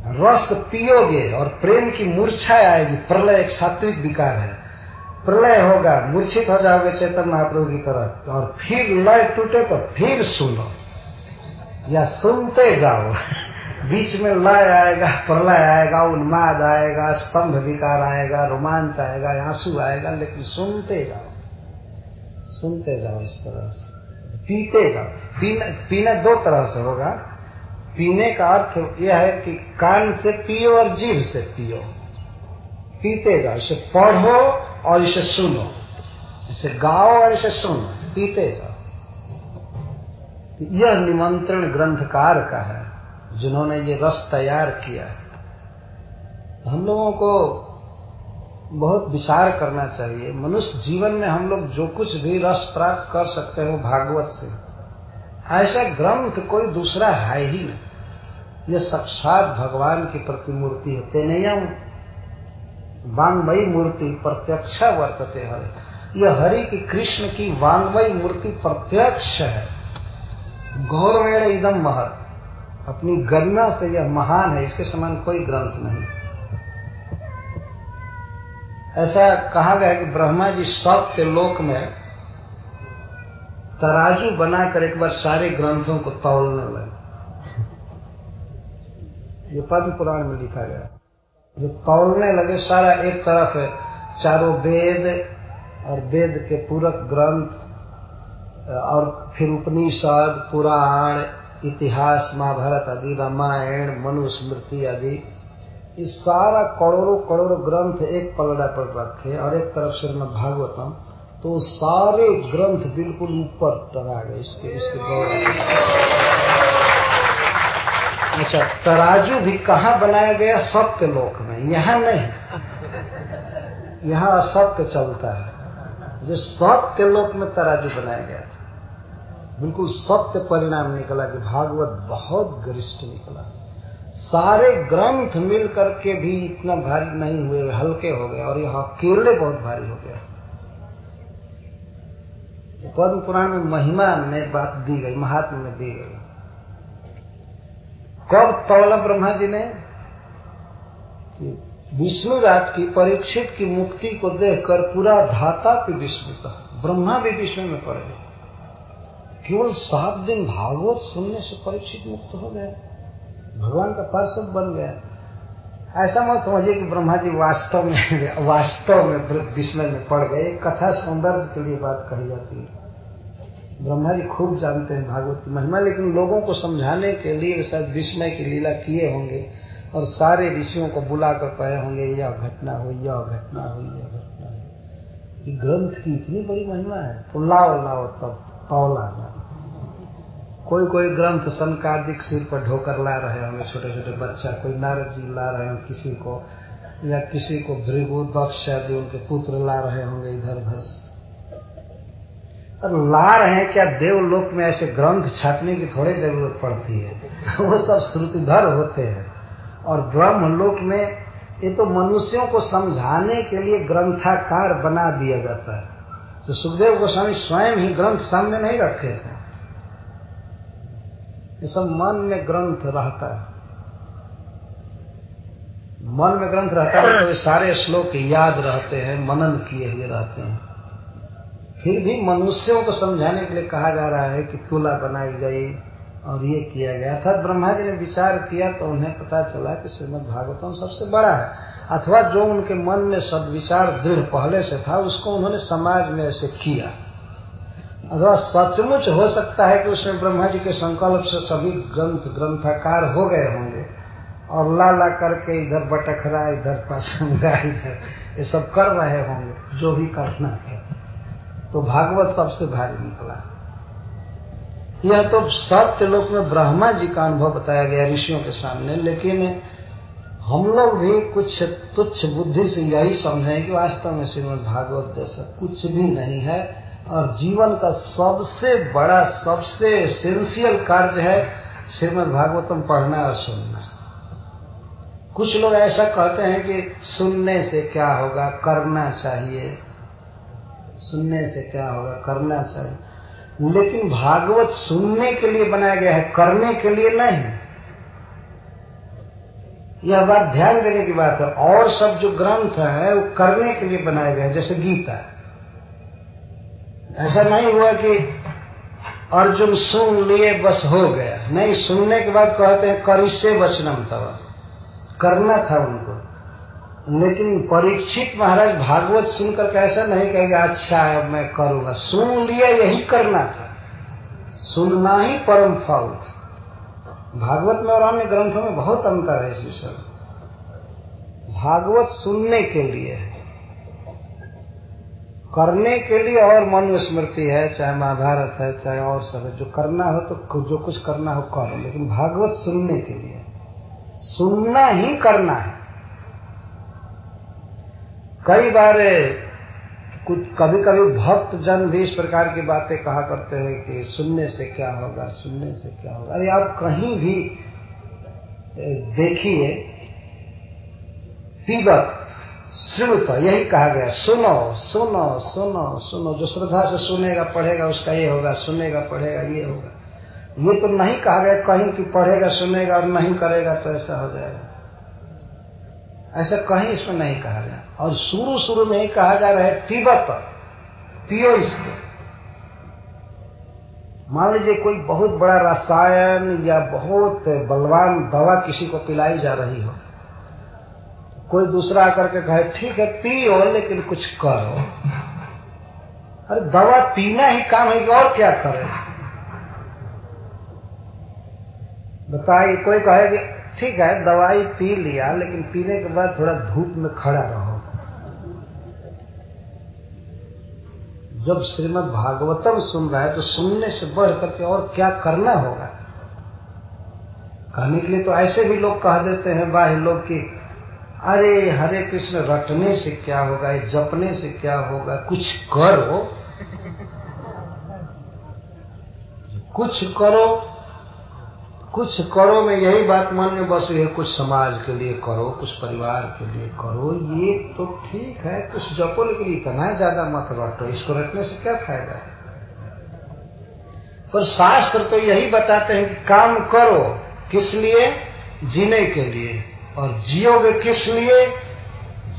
रस पियोगे और प्रेम की मूर्छा आएगी। प्रलय एक सात्विक विकार है। प्रलय होगा, मूर्छित हो जाओगे चेतन महाप्रभु की तरफ़ और फिर लय टूटे तो फिर सुनो। या सुनते जाओ। [laughs] बीच में लय आएगा, प्रलय आएगा, उन्माद आएगा, स्तंभ विकार आएगा, रोमांच आएगा, आँसू आएगा, लेकिन सुनते जाओ। सुनते जाओ इस तरह से। पीते जाओ। पीना पीना दो तरह से होगा। पीने का अर्थ यह है कि कान से पियो और जीव से पियो। पीते जाओ, इसे पढ़ो और इसे सुनो। इसे गाओ और इसे सुनो, पीते जाओ। यह निमंत्रण ग्रंथकार का है, जिन्होंने ये रस तैयार किया है। हम लोगों को बहुत विचार करना चाहिए। मनुष्य जीवन में हम लोग जो कुछ भी रस प्राप्त कर सकते हैं वो भागवत से। ऐसा ग्रंथ कोई दूसरा है ही नहीं यह साक्षात भगवान की प्रतिमूर्ति है, तेनयम। वांगमयी मूर्ति प्रत्यक्ष वर्तते हरे यह हरि की कृष्ण की वांगमयी मूर्ति प्रत्यक्ष है। गौरवेण एकदम महत अपनी गरिमा से यह महान है, इसके समान कोई ग्रंथ नहीं। ऐसा कहा गया कि ब्रह्मा जी सत्य लोक में तराजू बनाकर एक बार सारे ग्रंथों को तौलने लगे। ये पद्म पुराण में लिखा गया। जो तौलने लगे, सारा एक तरफ़ है, चारों वेद और वेद के पूरक ग्रंथ, और फिर उपनिषद, पुराण, इतिहास, महाभारत आदि, रामायण, मनुस्मृति आदि, ये सारा करोड़ों करोड़ों ग्रंथ एक पलड़ा पर रखे और एक तरफ़ श्रीमद भागवतम। तो सारे ग्रंथ बिल्कुल ऊपर टरा गए, इसके इसके गौरव अच्छा तराजू भी कहाँ बनाया गया? सत्य लोक में। यहाँ नहीं। यहाँ असत्य चलता है। जो सत्य लोक में तराजू बनाया गया था। बिल्कुल सत्य परिणाम निकला कि भागवत बहुत गरिष्ठ निकला। सारे ग्रंथ मिल करके भी इतना भारी नहीं हुए, हल्के हो गए और यह अकेले बहुत भारी हो गया। पद्म पुराण में महिमा में बात दी गई, महात्मा में दी गई। कब तौला ब्रह्मा जी ने कि विष्णु रात की परीक्षित की मुक्ति को देखकर पूरा धाता भी विस्मित ब्रह्मा भी विस्मय में पड़। गए केवल सात दिन भागवत सुनने से परीक्षित मुक्त हो गए। भगवान का पार्षद बन गया ऐसा मत समझिए कि ब्रह्मा जी वास्तव में [laughs] वास्तव में, विस्मय में पड़ गए। कथा सौंदर्य के लिए बात कही जाती है। ब्रह्मा जी खूब जानते हैं भागवत की महिमा, लेकिन लोगों को समझाने के लिए शायद विस्मय की लीला किए होंगे और सारे ऋषियों को बुलाकर कहे होंगे, यह घटना हुई, यह घटना हुई, यह घटना हुई। ग्रंथ की इतनी बड़ी महिमा है। तो लाओ तब, तौला, जाओ। कोई कोई ग्रंथ संकादिक सिर पर ढोकर ला रहे होंगे छोटे छोटे बच्चा, कोई नारद जी ला रहे होंगे किसी को, या किसी को भृगु दक्ष आदि उनके पुत्र ला रहे होंगे इधर उधर से ला रहे हैं क्या देवलोक में ऐसे ग्रंथ छापने की थोड़ी ज़रूरत पड़ती है? [laughs] वो सब श्रुतिधर होते हैं। और ब्रह्म लोक में ये तो मनुष्यों को समझाने के लिए ग्रंथाकार बना दिया जाता है। तो सुखदेव गोस्वामी स्वयं ही ग्रंथ सामने नहीं रखे थे। ये सब मन में ग्रंथ रहता है। मन में ग्रंथ रहता है तो सारे श्लोक याद रहते हैं, मनन किए हुए रहते हैं। फिर भी मनुष्यों को समझाने के लिए कहा जा रहा है कि तुला बनाई गई और ये किया गया। अर्थात ब्रह्मा जी ने विचार किया तो उन्हें पता चला कि श्रीमद भागवतम सबसे बड़ा है। अथवा जो उनके मन में सदविचार दृढ़ पहले से था, उसको उन्होंने समाज में ऐसे किया। अथवा सचमुच हो सकता है कि उसमें ब्रह्मा जी के संकल्प से सभी ग्रंथ, ग्रंथाकार हो गए होंगे। और ला ला करके इधर बटक बटखरा इधर पासंगा इधर। ये सब कर रहे होंगे, जो भी करना है। तो भागवत सबसे भारी निकला। यह तो सत्य लोक में ब्रह्मा जी का अनुभव बताया गया ऋषियों के सामने, लेकिन हम लोग भी कुछ तुच्छ बुद्धि से यही समझें कि वास्तव में श्रीमद भागवत जैसा कुछ भी नहीं है। और जीवन का सबसे बड़ा, सबसे एसेंशियल कार्य है श्रीमद भागवतम पढ़ना और सुनना। कुछ लोग ऐसा कहते हैं कि सुनने से क्या होगा? करना चाहिए। सुनने से क्या होगा? करना चाहिए। लेकिन भागवत सुनने के लिए बनाया गया है, करने के लिए नहीं। यह बात ध्यान देने की बात है। और सब जो ग्रंथ है, वो करने के लिए बनाए गए जैसे गीता। है ऐसा नहीं हुआ कि अर्जुन सुन लिए, बस हो गया। नहीं, सुनने के बाद कहते हैं करिष्य वचनम तब करना था उनको। लेकिन परीक्षित महाराज भागवत सुनकर के ऐसा नहीं कहेगा अच्छा है मैं करूँगा। सुन लिया, यही करना था। सुनना ही परम फल था। भागवत में और अन्य ग्रंथों में बहुत अंतर है इस विषय में। भागवत सुनने के लिए है। करने के लिए और मनुस्मृति है, चाहे महाभारत है, चाहे और सब है, जो करना हो तो जो कुछ करना हो करो, लेकिन भागवत सुनने के लिए। सुनना ही करना है। कई बार कुछ कभी कभी भक्त जन भी इस प्रकार की बातें कहा करते हैं कि सुनने से क्या होगा, सुनने से क्या होगा। अरे आप कहीं भी देखिए, तिब्बत श्रुत, यही कहा गया, सुनो सुनो सुनो सुनो, जो श्रद्धा से सुनेगा, पढ़ेगा, उसका ये होगा, सुनेगा, पढ़ेगा, ये होगा। ये तो नहीं कहा गया, कहीं कि पढ़ेगा, सुनेगा और नहीं करेगा तो ऐसा हो जाएगा। ऐसा कहीं इसमें नहीं कहा गया। और शुरू शुरू में ही कहा जा रहा है, तिब्बत, पियो इसको। मान लीजिए, कोई बहुत बड़ा रसायन या बहुत बलवान दवा किसी को पिलाई जा रही हो कोई दूसरा आकर के कहे, ठीक है पियो लेकिन कुछ करो। अरे, दवा पीना ही काम है कि और क्या करे? बताइए, कोई कहे कि, ठीक है, दवाई पी लिया, लेकिन पीने के बाद थोड़ा धूप में खड़ा रहो। जब श्रीमद् भागवतम सुन रहा है तो सुनने से बढ़ करके और क्या करना होगा? कहने के लिए तो ऐसे भी लोग कह देते हैं, बाह्य लोग कि अरे, हरे कृष्ण, रटने से क्या होगा? ये जपने से क्या होगा? कुछ करो। कुछ करो। कुछ करो में यही बात मन में बस है, कुछ समाज के लिए करो, कुछ परिवार के लिए करो। ये तो ठीक है, कुछ जपो लेकिन इतना ज़्यादा मत रटो। इसको रटने से क्या फ़ायदा? है पर शास्त्र तो यही बताते हैं कि काम करो। किस लिए? जीने के लिए। और जियोगे किस लिए?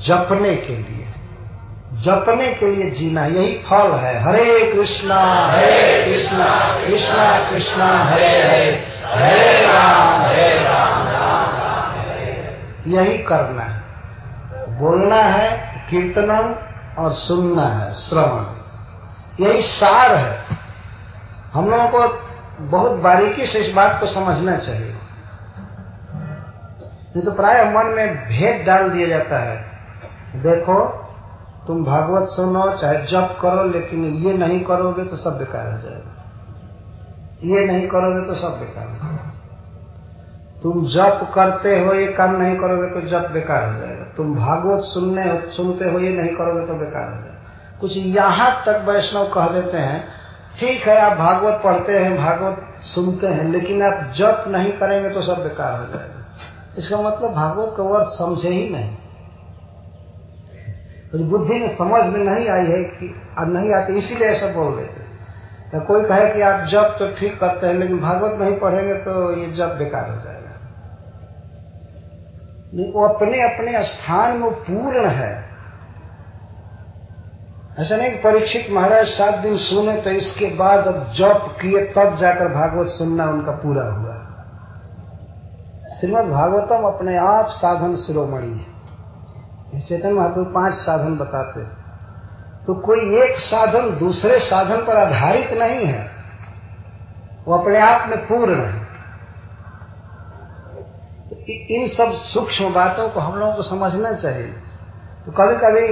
जपने के लिए। जपने के लिए जीना यही फल है। हरे कृष्णा हरे कृष्णा कृष्णा कृष्णा, हरे हरे हरे राम हरे राम राम यही करना है। बोलना है, कीर्तनम और सुनना है, श्रवण। यही सार है। हम लोगों को बहुत बारीकी से इस बात को समझना चाहिए। नहीं तो प्राय मन में भेद डाल दिया जाता है। देखो, तुम भागवत सुनो, चाहे जप करो, लेकिन ये नहीं करोगे तो सब बेकार हो जाएगा। ये नहीं करोगे तो सब बेकार हो जाएगा। तुम जप करते हो, ये काम नहीं करोगे तो जप बेकार हो जाएगा। तुम भागवत सुनने हो, सुनते हो, ये नहीं करोगे तो बेकार हो जाएगा। कुछ यहाँ तक वैष्णव कह देते हैं, ठीक है, आप भागवत पढ़ते हैं, भागवत सुनते हैं, लेकिन आप जप नहीं करेंगे तो सब बेकार हो जाएगा। इसका मतलब भागवत का वर्थ समझे ही नहीं। बुद्धि में समझ में नहीं आई है कि अब नहीं आती, इसीलिए ऐसा बोल देते तो कोई कहे कि आप जब तो ठीक करते हैं, लेकिन भागवत नहीं पढ़ेंगे तो ये जब बेकार हो जाएगा। वो अपने अपने स्थान में पूर्ण है। ऐसा नहीं परीक्षित महाराज सात दिन सुने तो इसके बाद अब जप किए, तब जाकर भागवत सुनना उनका पूरा हुआ। श्रीमद भागवतम अपने आप साधन शिरोमणि है। चेतन महाप्रभु पाँच साधन बताते तो कोई एक साधन दूसरे साधन पर आधारित नहीं है। वो अपने आप में पूर्ण है। तो इन सब सूक्ष्म बातों को हम लोगों को समझना चाहिए। तो कभी कभी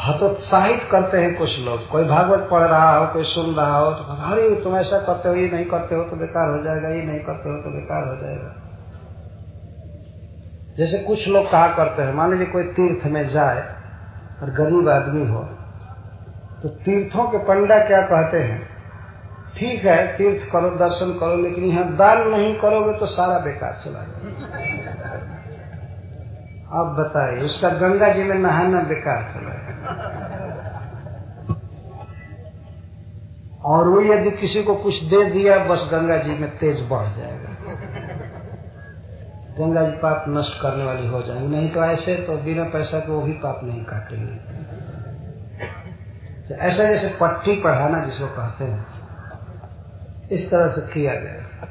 हतोत्साहित करते हैं कुछ लोग। कोई भागवत पढ़ रहा हो, कोई सुन रहा हो तो अरे, तुम ऐसा करते हो, ये नहीं करते हो तो बेकार हो जाएगा, ये नहीं करते हो तो बेकार हो जाएगा। जैसे कुछ लोग कहा करते हैं, मान लीजिए कोई तीर्थ में जाए और गरीब आदमी हो तो तीर्थों के पंडा क्या कहते हैं? ठीक है, तीर्थ करो, दर्शन करो, लेकिन यहाँ दान नहीं करोगे तो सारा बेकार चला जाएगा। अब बताइए उसका गंगा जी में नहाना बेकार चला और वो यदि किसी को कुछ दे दिया, बस गंगा जी में तेज बढ़ जाएगा। गंगा जी पाप नष्ट करने वाली हो जाएँगी। नहीं तो ऐसे तो बिना पैसा के वो भी पाप नहीं काटेंगे तो ऐसा जैसे पट्टी पढ़ाना जिसको कहते हैं। इस तरह से किया गया।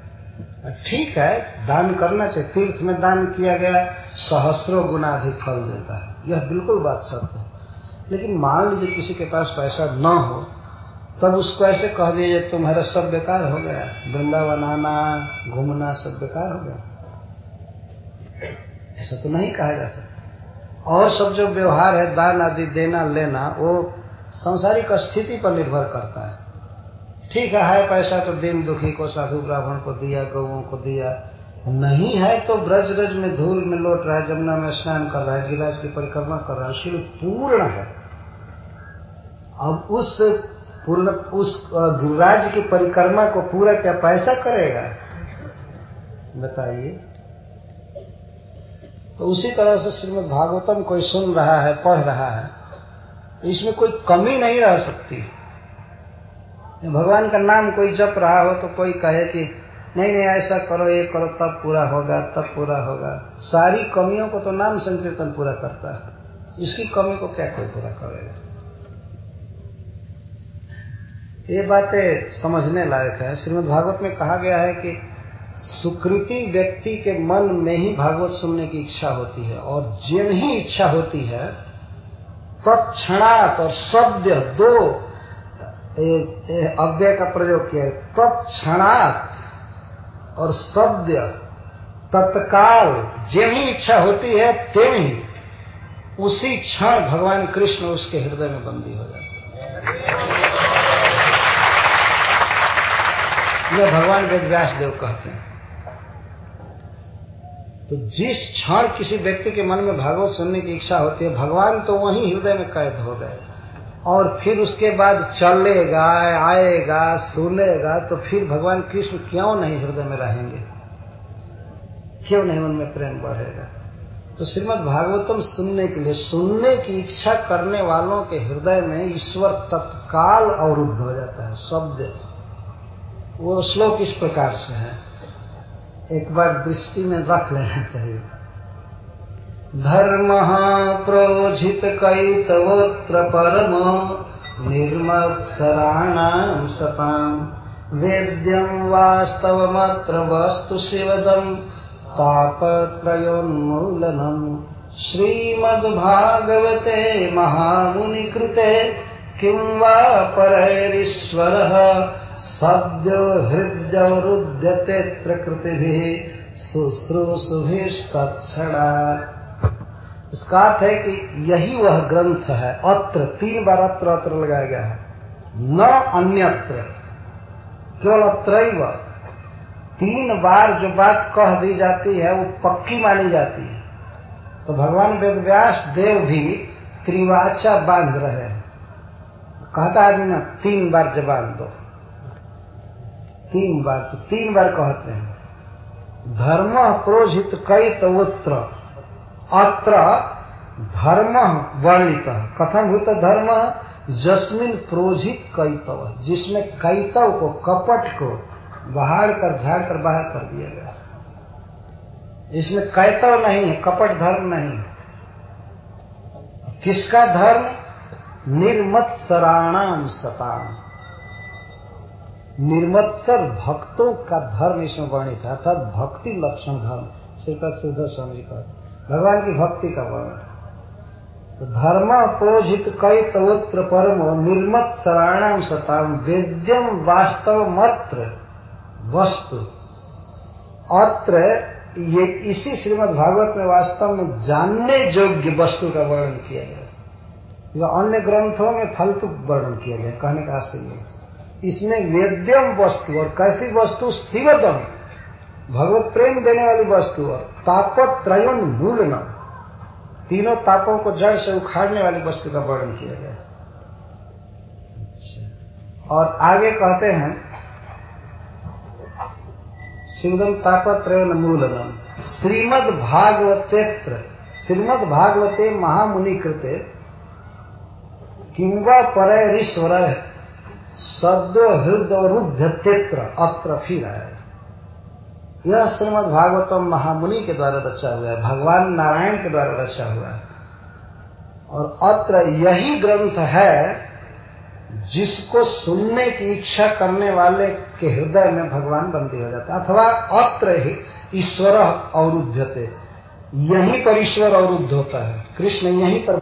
ठीक है, दान करना चाहिए। तीर्थ में दान किया गया, सहस्रों गुना अधिक फल देता है। यह बिल्कुल बात सत्य है। लेकिन मान लीजिए किसी के पास पैसा न हो, तब उसको ऐसे कह दीजिए, तुम्हारा सब बेकार हो गया। वृंदावन आना, घूमना सब बेकार हो गया। ऐसा तो नहीं कहा जा सकता। और सब जो व्यवहार है, दान आदि, देना, लेना, वो संसारिक स्थिति पर निर्भर करता है। ठीक है है पैसा तो दिन दुखी को, साधु ब्राह्मण को दिया गौओं को दिया। नहीं है तो ब्रज रज में धूल में लौट रहा है, जमुना में स्नान कर रहा है, गिलास की परिक्रमा कर रहा है लिए पूर्ण है। अब उस पूर्ण, उस गिरिराज की परिक्रमा को पूरा क्या पैसा करेगा? बताइए। तो उसी तरह से श्रीमद भागवतम कोई सुन रहा है, पढ़ रहा है, इसमें कोई कमी नहीं रह सकती। भगवान का नाम कोई जप रहा हो तो कोई कहे कि, नहीं नहीं, ऐसा करो, ये करो, तब पूरा होगा, तब पूरा होगा। सारी कमियों को तो नाम संकीर्तन पूरा करता है। इसकी कमी को क्या कोई पूरा करेगा? ये बातें समझने लायक है। श्रीमद भागवत में कहा गया है कि सुकृति व्यक्ति के मन में ही भागवत सुनने की इच्छा होती है और जिन ही इच्छा होती है, तत्क्षणात और शब्द दो अव्यय का प्रयोग किया है, तत्क्षणात और शब्द तत्काल जिन ही इच्छा होती है तेम ही, उसी क्षण भगवान कृष्ण उसके हृदय में बंदी हो जाते यह भगवान वेद देव कहते हैं। तो जिस क्षण किसी व्यक्ति के मन में भागवत सुनने की इच्छा होती है, भगवान तो वहीं हृदय में कैद हो गए। और फिर उसके बाद चलेगा, आएगा, सुनेगा तो फिर भगवान कृष्ण क्यों नहीं हृदय में रहेंगे? क्यों नहीं उनमें प्रेम बढ़ेगा? तो श्रीमद भागवतम सुनने के लिए, सुनने की इच्छा करने वालों के हृदय में ईश्वर तत्काल अवरुद्ध हो जाता है, शब्द। वो श्लोक इस प्रकार से है। एक बार दृष्टि में रख लेना चाहिए। धर्मः प्रोजितकैतवोऽत्र परम निर्मत्सराणाम् सताम् वेद्यम् वास्तवमत्र वस्तु शिवदम् तापत्रयोन्मूलनम् श्रीमद्भागवते महामुनिकृते किं वा परैरीश्वरः सद्यो हृद्यवरुध्यतेऽत्र कृतिभिः शुश्रूषुभिस्तत्क्षणा इसका अर्थ है कि यही वह ग्रंथ है, अत्र, तीन बार अत्र अत्र लगाया गया है। न अन्यत्र, केवल अत्र तीन बार जो बात कह दी जाती है, वो पक्की मानी जाती है। तो भगवान वेदव्यास देव भी त्रिवाचा बाँध रहे हैं। कहता आदमी ना, तीन बार जबान दो। तीन बार तो तीन बार कहते हैं। धर्म प्रोजित कई तवोत्र अत्र धर्म वर्णित। कथम भूत धर्म? जस्मिन प्रोजित कैतव। जिसमें कैतव को, कपट को बहाड़ कर, झाड़ कर बाहर कर दिया गया। इसमें कैतव नहीं है, कपट धर्म नहीं किसका धर्म? निर्मत्सराणाम सताम। निर्मत्सर भक्तों का धर्म इसमें वर्णित है, अर्थात भक्ति लक्षण धर्म। श्रीपद सिद्ध स्वामी जी का भगवान की भक्ति का वर्णन तो धर्म प्रोजित कई तवोत्र परम निर्मत सराणाम सताम वेद्यम वास्तव मत्र वस्तु। अत्र ये इसी श्रीमद् भागवत में वास्तव में जानने योग्य वस्तु का वर्णन किया गया। अन्य ग्रंथों में फालतू वर्णन किया गया, कहने का आशय इसमें वेद्यम वस्तु और कैसी वस्तु? शिवदम भगवत प्रेम देने वाली वस्तु और तापत्रयन मूल न तीनों तापों को जड़ से उखाड़ने वाली वस्तु का वर्णन किया गया। और आगे कहते हैं, शिवदम तापत्रयन मूलनम श्रीमद भागवतेत्र श्रीमद भागवते महामुनि कृते किंवा ऋश्वर सद्य हृदय रुद्ध तेत्र अत्र फिर आए यह श्रीमद भागवतम महामुनि के द्वारा रचा हुआ है, भगवान नारायण के द्वारा रचा हुआ है। और अत्र यही ग्रंथ है जिसको सुनने की इच्छा करने वाले के हृदय में भगवान बंदी हो जाता है। अथवा अत्र ही ईश्वर अवरुद्धते। यहीं पर ईश्वर अवरुद्ध होता है। कृष्ण यहीं पर